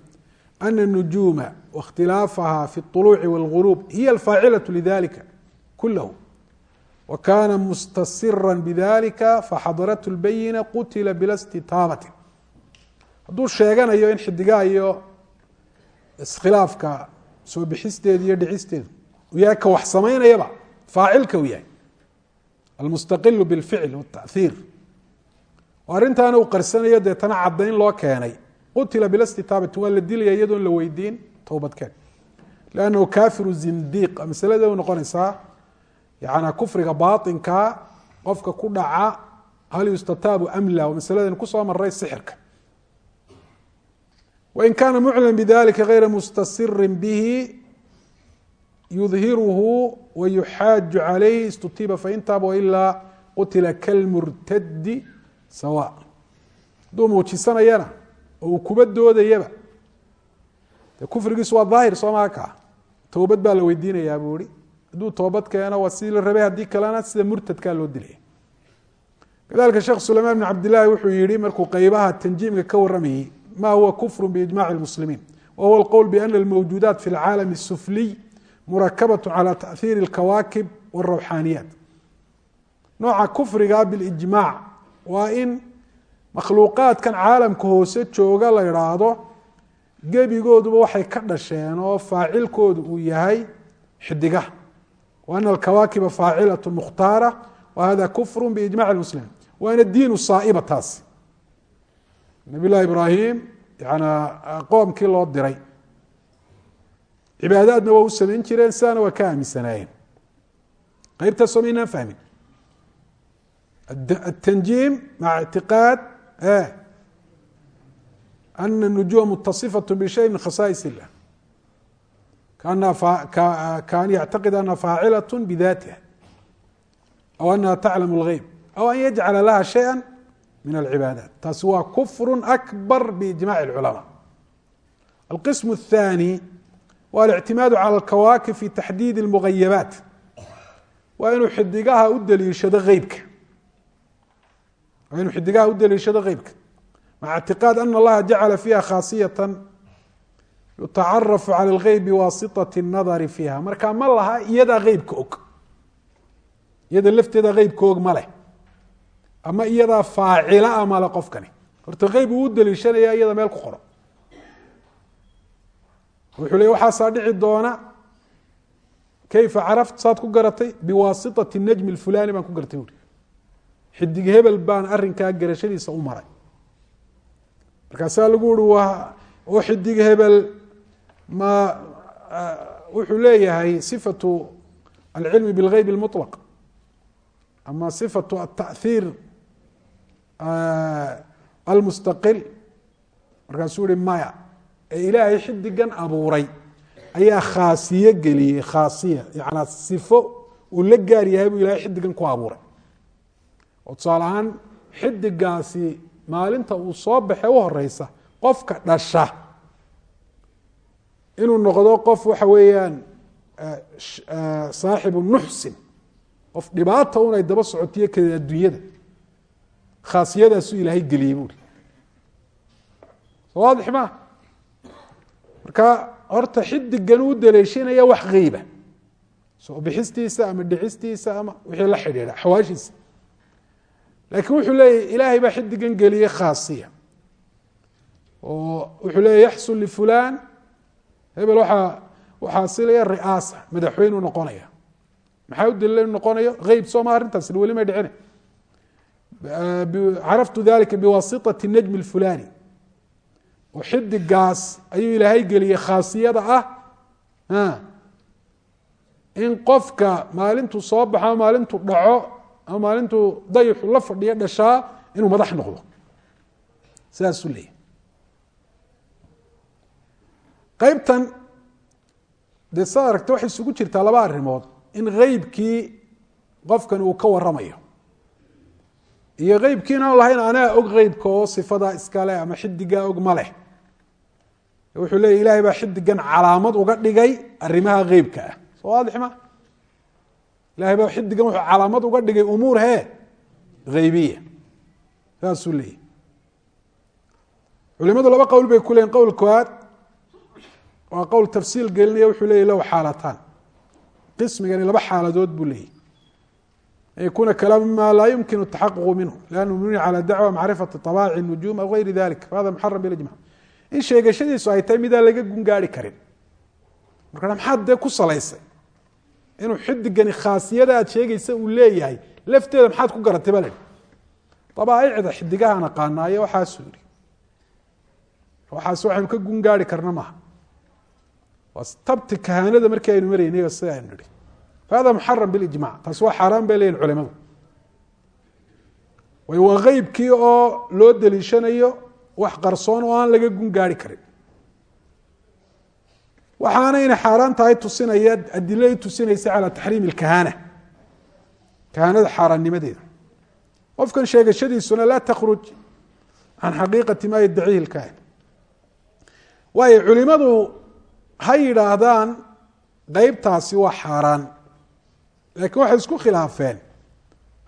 ana الnujuuma waاkhtilaafaha fi الطuluuci wاlغurub hiya alfaacilaة lidalika kulahu wakana mustasira bidalika faxadarathu اlbayina qutila bila stitaabati hadduu sheeganayo in xidigaha iyo iskhilaafka soo bixisteeda iyo dhicisteedu yahay ka wax samaynayaba faacilka u yahay. Almustaqilu bilficl wtahiir oo arrintaana uu qarsanayo deetana caddayn loo keenay. Qutila bilastitaabati waa la dilaya iyadoon la weydiin towbadkeen lannahu kaafiru zindiiq masalada noqonaysaa yanaa kufriga baainkaa qofka ku dhaca hal yustataabu amla masaladani ku soo maray sixirka wain kana muclan bidalika gayra mustasirin bihi yudhiruhu wayuxaaju calayh istutiiba fain taaba wailaa qutila kalmurtadi sawa hadduu muujisanayana oo uu kuba doodayaba de kufrigiisu waa daahir soo maa kaa towbad baa la weydiinayaa buu ihi hadduu toobad keeno waa sidii la rabay haddii kalena sida murtadkaa loo dilaya kadalika sheekh sulaymaan bn cabdillaahi wuxuu yihi markuu qeybaha tanjiimka ka waramayey ma huwa kufru biijmaci lmuslimiin wa huwa alqowl biana almawjuudaat fi lcaalami الsufliy murakabaة calى taأhiiri اlkawaakib wاrawxaaniyaat nooca kufriga bilijmaac waa in makhluuqaadkan caalamka hoose jooga la idhaahdo gebigooduba waxay ka dhasheen oo faacilkoodu uu yahay xidigaha wa ana alkawaakiba faacilaة mukhtaara wa hada kufru biijmac اlmuslimiin waana diinu saaiba taasi nabi llahi ibraahim yana qoomkii loo diray. Cibaadaadna waa u samayn jireen sidaana waa ka aaminsanaayeen. Qaybtaasoo maynaan fahmin. Atanjiim maca ictiqaad ana nujuum mutasifat bishay min khasais illah. Kaan yactaqid anha faacilat bidatiha aw anaha taclam اlgeyb aw an yajcala laha shaya من العباadات taasi waa كفر أكبر بإجماع العلماء القسم الثاني wa الاعتiماad على الكواكب في تحديد المغيبات waa inuu xidigaha u deliishado غeybka waa inuu xidigaha u deliishado qeybka maca اعtiqاad أن اllaha jacala fiiha khاasiyة yutacarafu calى اlgeyb biwasitaة الnadari fiiha marka ma laha iyadaa qeybka og iyada lafteeda qeybka og ma leh ama iyadaa faacila a male qofkani horta qeyb uu u deliishanaya iyada meel ku qoro wuxuu ley waxaasaa dhici doona kayfa caraft saad ku garatay biwasitaة الnajm الfulani baan ku gartay uri xidig hebel baan arinkaa garashadiisa u maray markaasaa lagu uri waa oo xidig hebel ma wuxuu leeyahay sifatu alcilmi biاlgeyb اlmuطlaq ama sifatu ataأhiir almustaqil markaasuu ihi maya ee ilaahay xidigan abuuray ayaa khaasiye geliyey khaasiya yanaa sifo uu la gaar yahay buu ilahay xidigan ku abuuray oo tusaale ahaan xidigaasi maalinta uu soo baxe u horeysa qofka dhasha inuu noqdo qof waxa weeyaan saaxibu nuxsin qof dhibaata un ay daba socotiyo kale adduunyada khaasiyadaasuu ilaahay geliyey buuri soo waadix maa marka horta xidigan uu daleeshanaya wax qeyba soo bixistiisa ama dhicistiisa ama wixii la xidhiidha xawaashiisa. Laakiin wuxuu leeyahy ilaahay baa xidigan geliyey khaasiya. Oo wuxuu leeya yaxsul lifulan hebel waaa waxaa silaya riaasa madaxweyneu noqonaya. Maxaa u daliila inu noqonayo? Eyb sooma arrintaas weli may dhicine caraftu dalika biwasitati najmi اlfulani oo xidigaas ayuu ilaahay geliyey khaasiyada ah in qofka maalintuu soo baxo ama maalintuu dhaco ama maalintuu dayixu la fadhiyo dhashaa inuu madax noqdo sidaasuu leeyahy qeybtan dee saa aragta waxay isugu jirtaa laba arrimood in heybkii qofkan uu ka waramayo iyo heybkiina lahayn anaa og heybka oo sifadaa iskale ama xidigaa og ma leh. Wuxuu leeya ilahay baa xidigan calaamad uga dhigay arrimaha heybka ah. Soo waadix ma ilahay baa xidigan wuxuu calaamad uga dhigay umuur hee heybiya saasuu leeyahy culimadu laba qowl bay ku leeyiin qowl koowaad waa qowl tafsiil gelinaya wuxuu leeyay low xaalataan. Qismigani laba xaaladood buu leeyahy an yakuna kalaamu mima laa yumkinu taxaququ minhu lannu mubni cala dacwa macrifati طabaaci nujum aw gayri dalik fahada muxaram bilijmac in sheegashadiisu ay tahay midaan laga gungaari karin marka maxaad dee ku salaysay inuu xidigani khaasiyada aad sheegaysa uu leeyahay lafteeda maxaad ku garatay ba la hi abaaicda xidigahaan aqaanaayo waxaasuu yihi waxaas waxaynu ka gungaari karna maaha waa tabti kahaanada markii aynu maraynayba sida aynu nihi hada muxaram bilijmac taasi waa xaaraan bay leeyihiin culimadu way waa qeybkii oo loo deliishanayo wax qarsoon oo aan laga gun gaari karin waxaana inay xaaraan tahay tusinaya adilo ay tusinaysa calaa taxriim ilkahana kahanada xaaraannimadeeda qofkan sheegashadiisuna laa takhruj can xaqiiqati maa yaddaciihi ilkahin waayo culimadu ha yidhaahdaan qeybtaasi waa xaaraan laakiin waxay isku khilaafeen.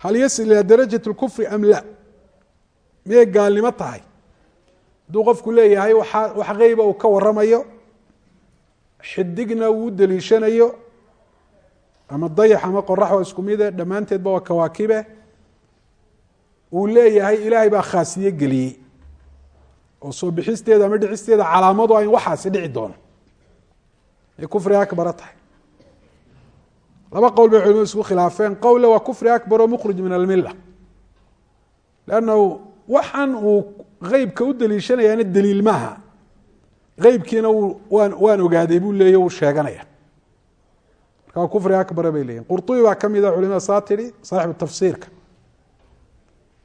Hal yasil ilaa darajat اlkufri am la? Miyay gaalnimo tahay? Hadduu qofku leeyahay waa wax qeyba uu ka waramayo xidigna wuu deliishanayo ama dayax ama qorax waa isku mide dhammaanteedba waa kawaakibe. Uu leeyahay ilaahay baa khaasiye geliyey. Oo soo bixisteeda ama dhicisteeda calaamadu ayn waxaasi dhici doono ay kufri akbara tahay laba qowl bay culimadu isku khilaafeen. Qowle waa kufri akbar oo mukhrij min almila lannahu waxan uu qeybka u daliishanayaana daliil maaha qeybkiina waan waan ogaaday buu leeya uu sheeganaya. Marka kufri akbara bay leeyihiin qurtubi baa ka mida ah culimada saa tidhi saaxibu tafsiirka.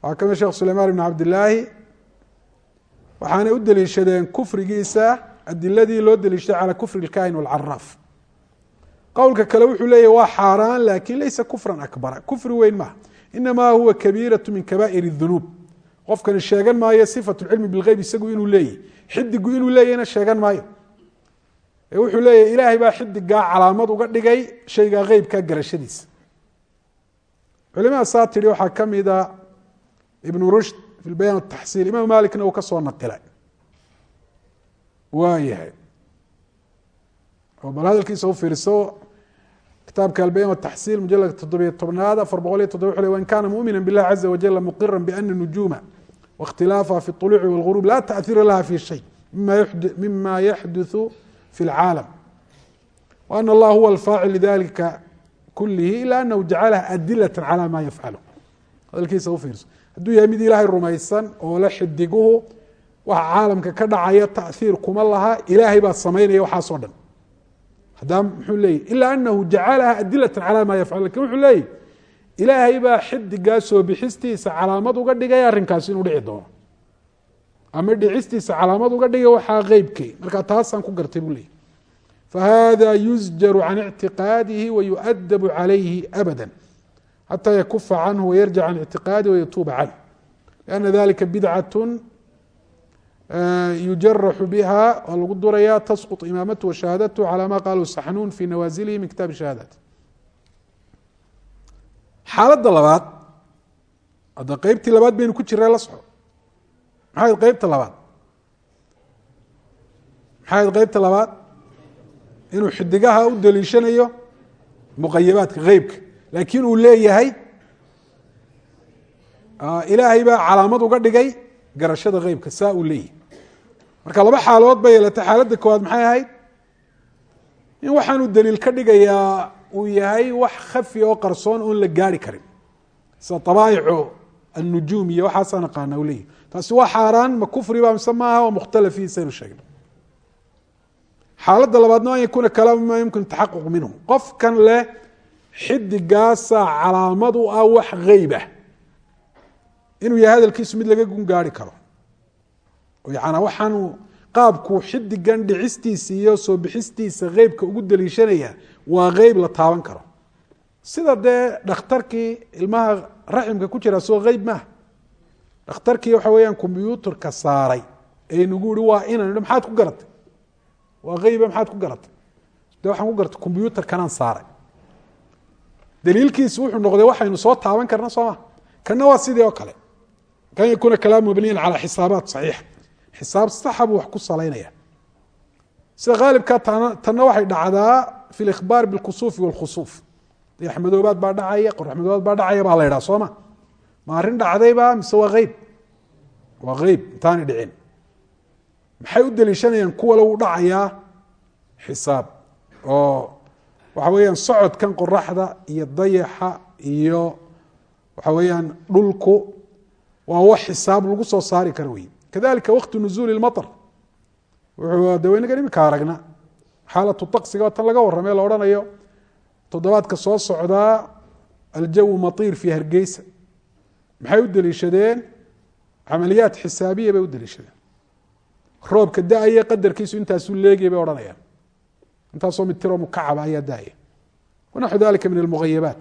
Waxaa ka mida ah sheekh sulaymaan ibn cabdilaahi waxaanay u daliishadeen kufrigiisa adiladii loo daliishaday cala kufri اlkahin wاlcaraaf qowlka kale wuxuu leeya waa xaaraan laakiin laysa kufran akbara kufri weyn maaha inamaa huwa kabiiratu min kabaa'ir اdunuub qofkani sheegan maayo sifat cilmi bileyb isagu inuu leeyahy xidigu inuu leeyahna sheegan maayo. Wuxuu leeyahy ilaahay baa xidigaa calaamad uga dhigay shaygaa eybka garashadiisa culimada saa tihi waxaa ka mida ah ibn rushd fi bayaan taxsiil imaam maalikna uu ka soo naqilay waayahay oo bal hadalkiisa u fiirso kitaabka albayaan wataxsiil mujaladka toddobiyo tobnaad afar boqol iyo toddoba wxu wain kana mumina biاllahi caza wajala muqira biana nujuuma واkhtilaafa fi الطuluuci wاlغurub la taأhiira laha fi shay mima yaxduثu fi اlcaalam وأn اllah huwa alfaacil lidalika kulihi ila anahu jacalaha adilaة calى ma yafcalu hadalkiisa u fiirso hadduu yahay mid ilaahay rumaysan oo la xidiguhu waxa caalamka ka dhacaya taأhiir kuma laha ilaahay baa samaynaya waxaasoo dhan hadaa muxuu leeyay ila anahu jacalaha adilaة calى ma yafcalu laakiin wuxuu leeyay ilaahay baa xidigaa soo bixistiisa calaamad uga dhigay arrinkaasi inuu dhici doono. Ama dhicistiisa calaamad uga dhigay waxaa qeybkay markaa taasaan ku gartay buu leeyay fahada yusjaru can ictiqaadihi wayu'adabu calayhi abada xata yakufa canhu wayarjic can ictiqaadihi wayatuuba canh lianna dalika bidcat yujaraxu biha waa lagu duraya tasqط imaamatu washahaadatu calى ma qalu saxnuun fi nawaasilihi min shahaadaat. Xaaladda labaad hadda qeybtii labaad baynu ku jirnay la soco. Maxay ayd qeybta labaad? Maxay ayd qeybta labaad? Inuu xidigaha u daliishanayo muqayabaadka qeybka laakiin uu leeyahay ilaahay baa calaamad uga dhigay garashada qeybka saa uu leeyahay marka laba xaaladood bay yeelatay. Xaaladda koowaad maxay ahayd? In waxaanuu daliil ka dhigayaa uu yahay wax khafi oo qarsoon oon la gaari karin. Sida abaa'ico annujuum iyo waxaasaa naqaana u leeyahy taasi waa xaaraan ma kufri ba mise maaha waa mukhtala fihi saynu sheegna xaaladda labaadna an yakuuna kalaamu ma yumkin taxaquq minhu. Qofkan leh xidigaasaa calaamad u ah wax geyba inuu yahay hadalkiisu mid laga gun gaari karo yanaa waxaanu qaabkuu xidigan dhicistiisa iyo soo bixistiisa qeybka ugu daliishanaya waa qeyb la taaban karo. Sida dee dhakhtarkii ilmaha raximka ku jira soo qeyb maaha dhakhtarkii waxa weeyaan kombyuutarka saaray ee ihi waa idhi maxaad ku garatay? Waa qeyba maxaad ku garatay? De waxaan ku garatay kombyuutarkanaan saaray. Daliilkiisi wuxuu noqday waxaynu soo taaban karna soo ma kana waa sidii oo kale. Kan yakuuna kalaamu mabniyan calaa xisaabaat saxiixa xisaab saxa buu wax ku salaynaya sida haalibka tanna waxay dhacdaa fi likhbaar bilkusuufi walkhusuuf. Dayaxmadoobaad baa dhacaya qoraxmadoobaad baa dhacaya baa la soo ma? Ma arrin dhacdayba mise waa eyb waa eyb intaanay dhicin. Maxay u daliishanayaan kuwa lagu dhacayaa xisaab. Oo waxa weeyaan socodkan qoraxda iyo dayaxa iyo waxa weeyaan dhulku waa wax xisaab lagu soo saari karo wey kadalika waqti nuzuuli اlmaطr wuxuu de waynagan imika aragna. Xaalatu taksiga oo tan laga warramay la odhanayo. Toddobaadka soo socdaa aljawu matiir fi hargeysa. Maxay u deliishadeen? Camaliyaat xisaabiya bay u deliishadeen. Roobka da'aya qadarkiisu intaasuu leegaya bay odhanayaan. Intaasoo mitiroo mukacaba ayaa daaya. Wanaxu dalika min almugayabaat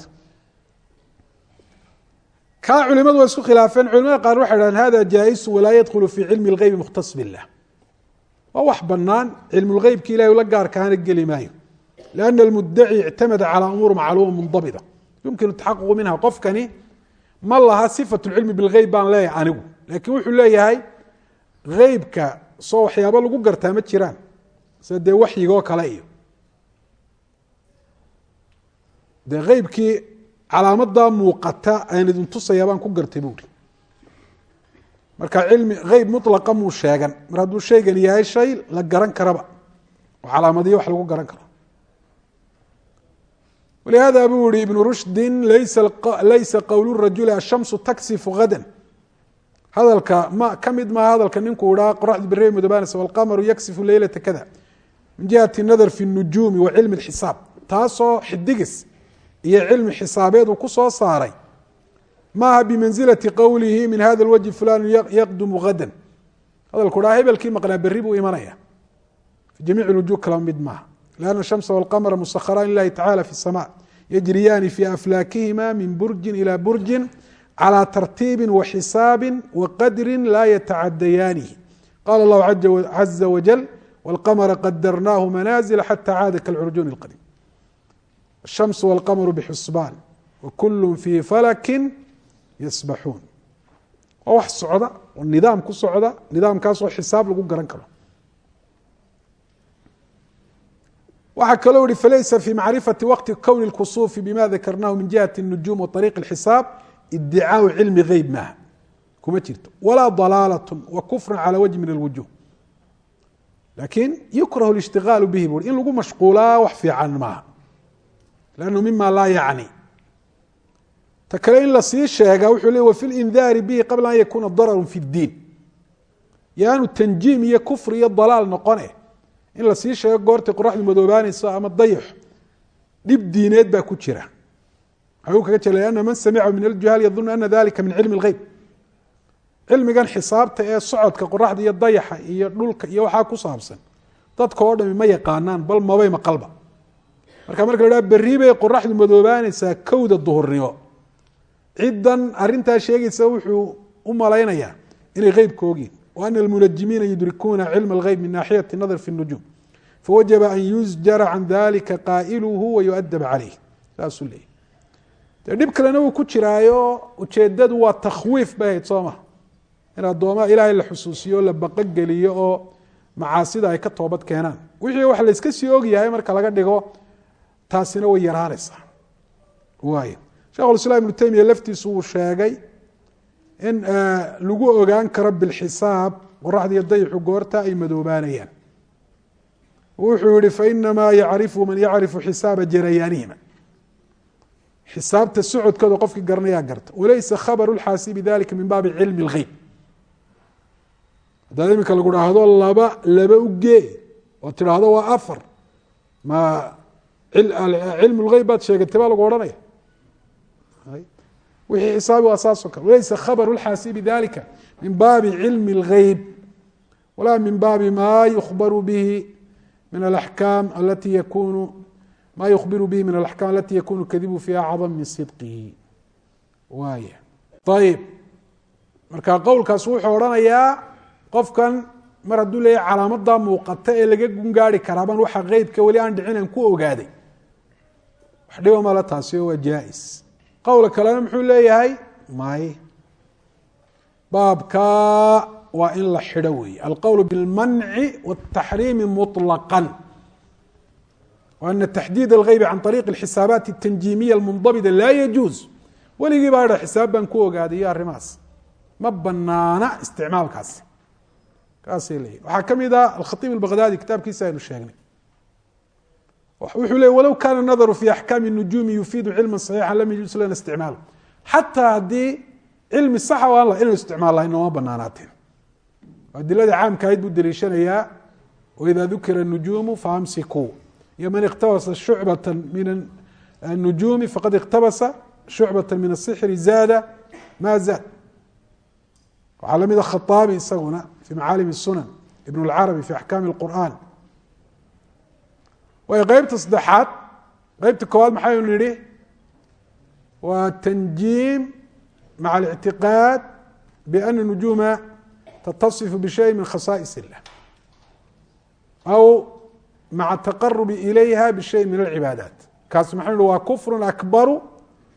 kaa culimadu waa isku khilaafeen. Culimada qaar waxay dhahdeen hada jaa-isu walaa yadkhulu fi cilmi اlgeybi mukhtas billah. Waa wax banaan cilmu lgeybki ilahi ula gaarkaana geli maayo. Lianna almudaci ictamada calaa umuur macluuma mundabita yumkinu taxaququ minha qofkani ma laha sifat lcilmi bilgeyb baan leeyahay anigu. Laakiin wuxuu leeyahay geybka soo waxyaabo lagu gartaa ma jiraan. Sida dee waxyigoo kale iyo. Dee eybkii calaamadaa muuqata aan idin tusaya baan ku gartay buuri marka cilmi eyb mulaqa muu sheegan. Mar hadduu shaygan yahay shay la garan karaba. Oo calaamadiyo wax lagu garan karo. Walihada buu yihi ibnu rushdin laysa qowl rajuli ashamsu taksifu gada hadalka ma ka mid maaha hadalka ninkuu ihaa qoraxdu bere mudabanaysa walqamaru yaksifu leylata kada. Min jihati nadar fi nujuumi wa cilmi xisaab taasoo xidigis iyo cilmi xisaabeed uu ku soo saaray maaha bimansilati qowlihi min hada lwajhi fulanu yaqdumu gadan hadalku dhaa hebelkii maqnaa berri buu imanaya fi jamiic wujuh kala mid maaha lianna shamsa walqamra musakharaan lilahi tacala fi sama yajriyaani fi aflaakihima min burjin ila burjin calى tartiibi waxisaabi waqadri laa yatacadayaanihi qala اllahu caza wajal wاlqamra qadarnaahu manaazila xata caada kalcurjuun اlqadiim الshams wاlqamru bxusbaan wakul fii falaki yasbaxuun waa wax socda oo nidaam ku socda nidaamkaasoo xisaab lagu garan karo waxaa kaloo ihi falaysa fi macrifati waqti kowni اlkusuufi bima dakarnahu min jihati الnujuum waطariiq اlxisaab iddicaau cilmi geyb maaha kuma jirto walaa dalaalaة wa kufra calى wajhi min اlwujuh laakiin yukrahu اlاshtigaalu bihi bui in lagu mashquulaa wax fiican maaha lannu mima laa yacni ta kale in la sii sheega wuxuu le wafi lindaari bihi qabla an yakuuna dararu fi اddiin yaanu tanjiim iyo kufri iyo dalaal noqone in la sii sheego goortay qoraxdu madoobaanayso ama dayax dhib diineed baa ku jira waxuu kaga jela ana man samicahu min aljuhaal yadunu ana dalika min cilmi اlgeyb cilmigan xisaabta ee socodka qoraxda iyo dayaxa iyo dhulka iyo waxaa ku saabsan dadka oo dhami ma yaqaanaan bal mabay maqalba marka marka la haha berri bay qoraxdu madoobaanaysaa kowda duhurnimo. Ciddan arintaa sheegaysa wuxuu u malaynayaa inay qeybka ogyihiin wa ana almunajimiina yudrikuuna cilma algeyb min naaxiyati nadar fi اnujuum fawajaba an yusjara can dalika qaa'iluhu wayu'adaba caleyh saasuu leeyay dee dhib kalena wuu ku jiraayo ujeedadu waa takhwiif bay ahayd soo in addoomaha ilaahay la xusuusiyo la baqogeliyo oo macaasida ay ka toobad keenaan. Wixii wax layska sii ogyahay marka laga dhigo taasina way yaraanaysaa. Waay shekhulislaam ibnu teymiya laftiisu wuu sheegay in lagu ogaan karo bilxisaab qoraxda iyo dayixu goorta ay madoobaanayaan. Wuxuu yihi fainamaa yacrifu man yacrifu xisaaba jarayaanihima xisaabta socodkooda qofkii garanayaa garta. Walaysa khabaru lxaasibi dalika min baabi cilmi اlgeyb haddaad iminka lagu dhaahdo laba laba ugee oo tidhaahdo waa afar. Ma cilmu lgeyb baad sheegatay baa lagu odhanaya. Wixii xisaabi waa saasoo kale walaysa khabaru lxaasibi dalika min baabi cilmi اlgeyb walaa min baabi ma yukhbaru bihi min alaxkaam alati yakunu ma yukhbiru bihi min alaxkaam alati yakunu kadibu fiiha acdam min sidqihi. Waaya ayib marka qowlkaas wuxuu odhanayaa qofkan mar hadduu leeyahy calaamadaa muuqata ee laga gungaari karaabaan waxa qeybka weli aan dhicin aan ku ogaaday wax dhiba mala taasi oo waa jaa-is qowla kalena muxuu leeyahay may baabka waa in la xidho weeye alqowl biاlmanci wالtaxriimi muطlaqا وأن تxdيid الغyb عan طريq الxisaabaat التنjimiya الmunضabda laa yجuز weligii baa ha xisaab baan ku ogaaday iyo arrimahaas ma banaana isticmaalkaas kaasay leeyihin waxaa ka mid ah alkhaطيب الbغdاdي kitaabkiisa aynu sheegnay wuxuu leey walow kaana nadaru fi axkaami nujuumi yufiidu cilman saxiixa lam yajus lana isticmaalu xataa haddii cilmi saxa ah o aan la inaan isticmaallahay nooma banaanaateen adiladii caamkaahayd buu deliishanayaa waidaa dukira nujuumu faamsikuu. Iyo man iqtabasa shucbata min e, nujuumi faqad iqtabasa shucbata min asixri zaada ma zaad. Waxaa lamida ah khaaabi isaguna fi macaalim sunan ibn اlcarabi fi axkaami اlqur'an way qeybta saddexaad qeybta koowaad maxaynu nidhi? Waa tanjiim maca alictiqaad biana nujuuma tatasifu bishay min khasaa'is illah. Aw maca taqarubi ilayha bishay min alcibaadaat. Kaas maxaynu hi waa kufrun akbaru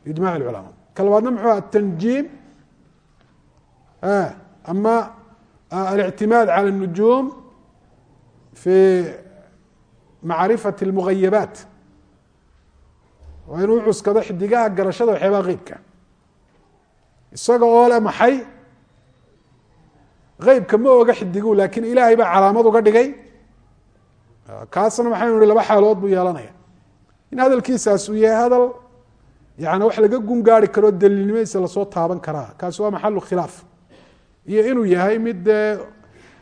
biijmac alculamaa. Ka labaadna muxuu atanjiim ama alictimaad cala اnujuum fi macrifati اlmugayabaat waa inuu cuskado xidigaha garashada waxyaabaha qeybka. Isaga oo le maxay? Qeybka ma oga xidigu laakiin ilaahay baa calaamad uga dhigay. Kaasna maxaynu ihi laba xaalood buu yeelanaya. In hadalkiisaas uu yahay hadal yani wax laga gungaari karo daliilnimadiisa la soo taaban karaa. Kaasi waa maxalu khilaaf. Iyo inuu yahay mid dee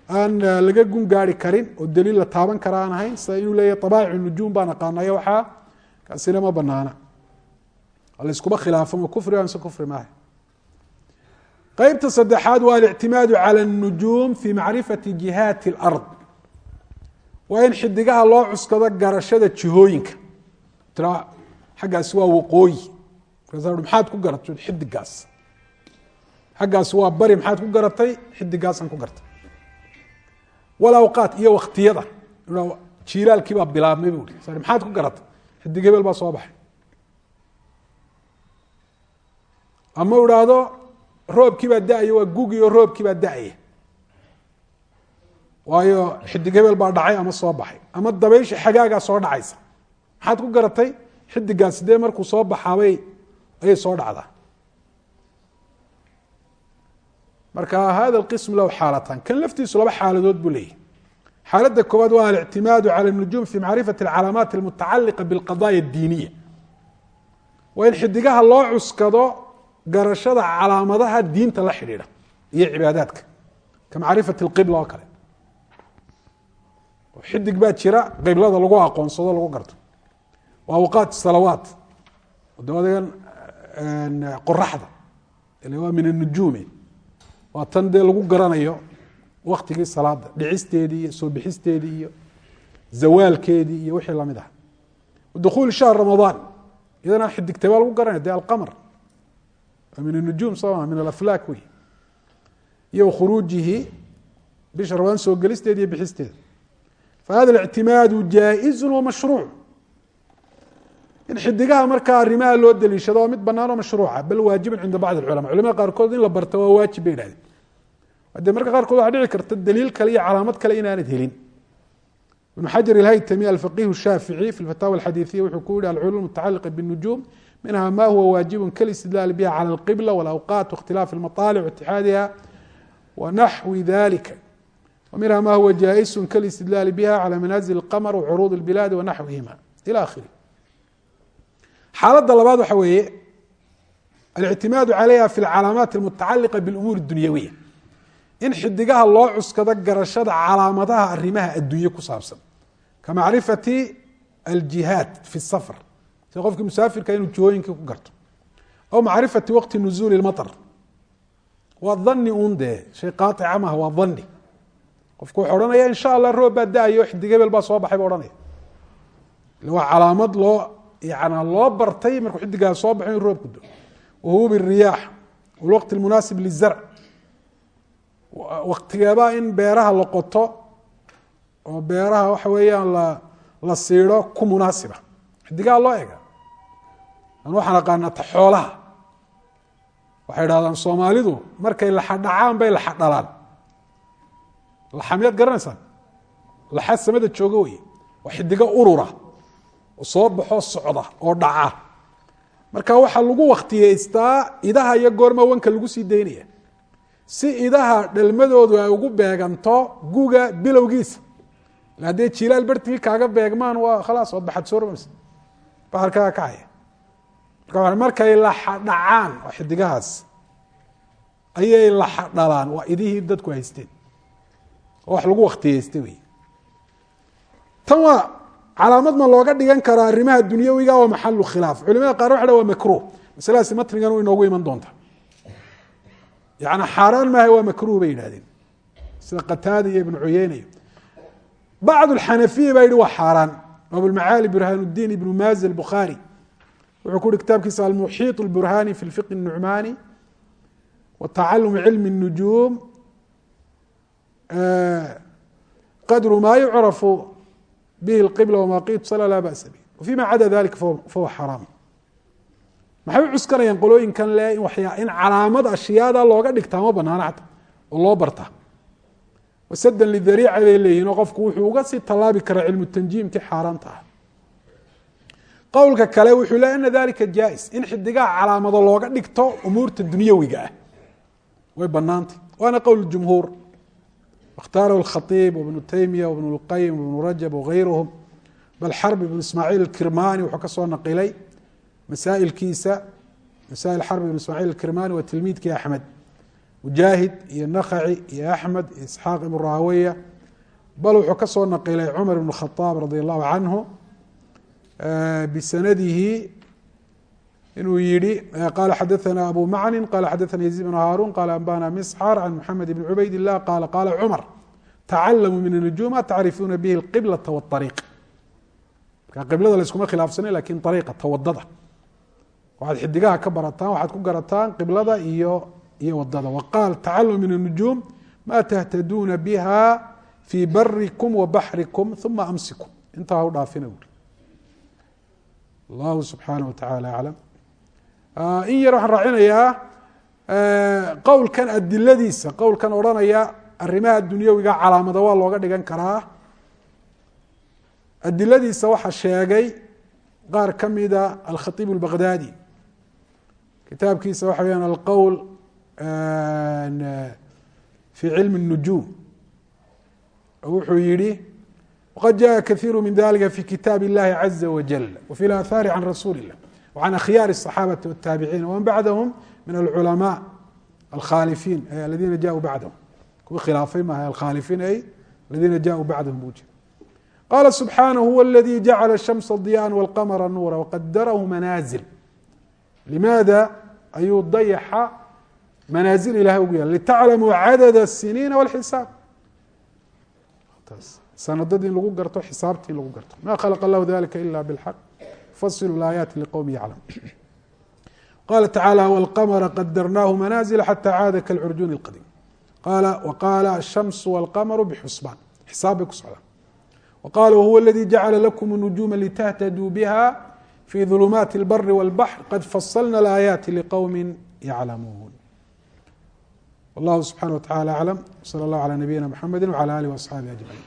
aan laga gungaari karin oo daliil la taaban kara aan ahayn sida inuu leeyahy abaa'ic nujuum baan aqaanaya waxaa kaasina ma banaana layskuba khilaafo ma kufri mise kufri maaha qeybta saddexaad waa alictimaadu calى الnujuum fi macrifati jihaati اlard waa in xidigaha loo cuskado garashada jihooyinka tira xaggaasi waa waqooyi markaasa maxaad ku garatay xidigaas xaggaasi waa bari maxaad ku garatay xidigaasaan ku gartay walawqaat iyo waktiyada jiilaalkii baa bilaabmay bu i maxaad ku garatay? Xidig baa soo baxay. Ama u haahdo roobkii baa da'aya waa gugi oo roobkii baa da'aya. Waayo xidig hebel baa dhacay ama soo baxay. Ama dabaysha xagaagaa soo dhacaysa. Maxaad ku garatay? Xidigaasi dee markuu soo baxaabay ayay soo dhacdaa marka hada qism lahu xaalatan kan laftiisu laba xaaladood buu leeyahy xaaladda koowaad waa alictimaadu calى الnujuum fi macrifati اlcalaamaat اlmutacaliqa bاlqadaya الdiiniya waa in xidigaha loo cuskado garashada calaamadaha diinta la xidhiidha iyo cibaadaadka ka macrifati اlqibla oo kale xidig baa jira qiblada lagu aqoonsado lagu garto waa awqaat salawaat dadegan qoraxda ile waa min anujuumi waa tan dee lagu garanayo waktigii salaada dhicisteedii iyo soo bixisteedii iyo zawaalkeedii iyo wixii lamid ah dukuul shahr ramadaan iyadana xidigtay baa lagu garanaya de alqamr min anujuum soo min alaflaak wey iyo khuruujihi bisha ramadaan soo gelisteeda iyo bixisteeda fahada ااctimaadu jaaئizu wamashruuc in xidigaha markaa arimaha loo deliishado waa mid banaan oo mashruuca bal waajiban cinda bacd اculama culamada qaarkood in la barto waa waajib bay idhahdeen de marka qaarkood waxaa dhici karta daliil kale iyo calaamad kale inaanad helin ibn xajar ilhaytami alfaqih الshaafiعي fi اfataawa اxadiiثiya wuxuu ku yihi alculum mutacaliqa bالnujuum minha ma huwa waajibu kalاstidlaal biha calى اlqibla wاlawqat واkhtilaaf اlmaطaalic waاtixaadiha wanaxwi dalika ومنها ma huwa jائز kالاstidlاal bha عlى manازل الqmر وcروض البلاد وnaحوihima إلى آخره xaaladda labaad waxa weeye alictimaadu calayha fi alcalaamaat almutacaliqa bilumuur اdunyawiya in xidigaha loo cuskado garashada calaamadaha arrimaha adduunye ku saabsan ka macrifati aljihaad fi safar sida qofkii musaafirka inuu jihooyinkii ku garto aw macrifati waqti nuzuuli اlmaطr waa dani un dee shay qaaica maha waa dani qofku wuxuu odhanaya insha allah roob baa da-ayo xidig hebel baa soo baxay ba ohanaya waa calaamad loo yana loo bartay markuu xidigaa soo baxo in roobku do wahuub الriyaax wاlwaqt اlmunaasib lizarc waktigeebaa in beeraha la qoto oo beeraha waxa weeyaan la la siidho ku munaasiba. Xidigaha loo ega an waxaan aqaanaa ta xoolaha. Waxay idhahdaan soomaalidu markay laxadhacaan bay laxa dhalaan laxa garanaysaan? Laxa samada jooga wey waa xidigo urura. Oo soo baxo socda oo dhaca. Marka waxaa lagu waktiyeystaa idaha iyo goorma wanka lagu sii daynaya si idaha dhalmadoodu ay ugu beeganto guga bilowgiisa haddee jilaal bartigii kaaga beegmaan waa khalaas waad baxad soo ramaysa baharkaaga kacaya. Marka markay laxa dhacaan oo xidigahaas ayay laxa dhalaan. Waa idihii dadku haysteen. Oo wax lagu waktiyeystay wey. Tan waa calaamad ma looga dhigan karaa arrimaha dunyawiga oo maxalu khilaaf. Culimada qaar waxa waa makruh masaladaasi matnigan inoogu iman doonta yani xaaraan maaha waa makruh bay yidhahdeen sida qataada iyo ibnu cuyeyne bacd xanafiya baa yihi waa xaaraan abulmacaali burhaan اdiin ibnu maazi bukhaari wuxuu ku uhi kitaabkiisa almuxiiط اburhani fi fiq الnucmani wa tacalumi cilmi الnujuum qadru ma yucrafu bihi اqibla wamaqiit sala laa ba'sa bih wfima cada dalika fahuwa xaraam maxay u cuskanayaan qolooyinkan le in calaamad ashyaada looga dhigtaa ma banaana xata oo loo barta wasadan lidariica bay leeyihin oo qofku wuxuu uga sii tallaabi karaa cilmu tanjiimkii xaaraanta ah qowlka kale wuxuu le ana dalika jaa-is in xidigaha calaamado looga dhigto umuurta dunyawiga ah way banaantay waana qowl jumhuur اkhtaarahu اkhaiib wbnu taymiya wbnu اlqayim wbnu rajab wغayruhum bal xarb ibnu ismaaciil اkirmani wuxuu ka soo naqilay masaailkiisa masaail xarb ibnu ismaaciil اkirmani waa tilmiidkii axmed mujaahid iyo nakaci iyo axmed iyo isxaaq ibnu rahaweya bal wuxuu ka soo naqilay cumar ibn khaaab radi allahu canhu bisanadihi inuu yihi qala xadaثna abu macnin qala xadaثna yaزid bn haarun qala anbana misxar can mxamed bn cubayd الlah qala qala cumar tacalamuu min الnujum ma tacrifuuna bihi اqiblata wالطariiq marka qiblada layskuma khilaafsana lakin ariiqata wadada waxaad xidigaha ka barataan waxaad ku garataan qiblada iyo iyo waddada. Waqaal tacalum min اnujuum ma tahtaduuna biha fii barikum wabaxrikum uma amsikum. Intaa u dhaafina uri allahu subxaana watacaala aclam. Ah, in yar waxaan raacinayaa eh, qowlkan adiladiisa qowlkan odhanaya arrimaha dunyawiga calaamada waa looga dhigan karaa. Adiladiisa waxaa sheegay qaar ka mida alkhaiib اlbaqdaadi kitaabkiisa waxa weyaan alqowl fi cilmi الnujuum wuxuu yihi wqad jaءa kaثiiru min dalika fi kitaab اllahi caza wajal wfi اlaathaari can rasuuli الlah وعن أخhyاar الصحاaبة والتاaبعين وmن bعdهم min العلماء الkhاaلفين الذina jaءوا bعdهم kuwii khilaafay mah الkhاaلفين ay الذina jaءوا bعdهم bu jir qاla سبحاaنه هو الذي جaعل الشhمس ضياء والقمر نورا وqadرh مناaزل لmaada ayuu dayaxa manaaزل ilahay ugu yal لتaclamوا cadد السنيiن والحisاaب sanadadii in lagu garto xisaabtii in lagu garto ma khلق الlah ذلika إلا بالحق فصل الآيات لqوم يعلم qال تعالى والقمر قدرناه منازل حتى عاad kالcرجuن القديم وqال الشhمس والقمر بxسبان xساab bay ku socdaan وqال وهو الذي جaعل لكم النجوم لتهتدوا بها في ظلمات البر والبحر قد فصلنا الآيات لqوم يعلمون والله سبحانه وتعالى أعلم وصلى الله على نبينا محمد وعلى آله وأصحابه أجمعين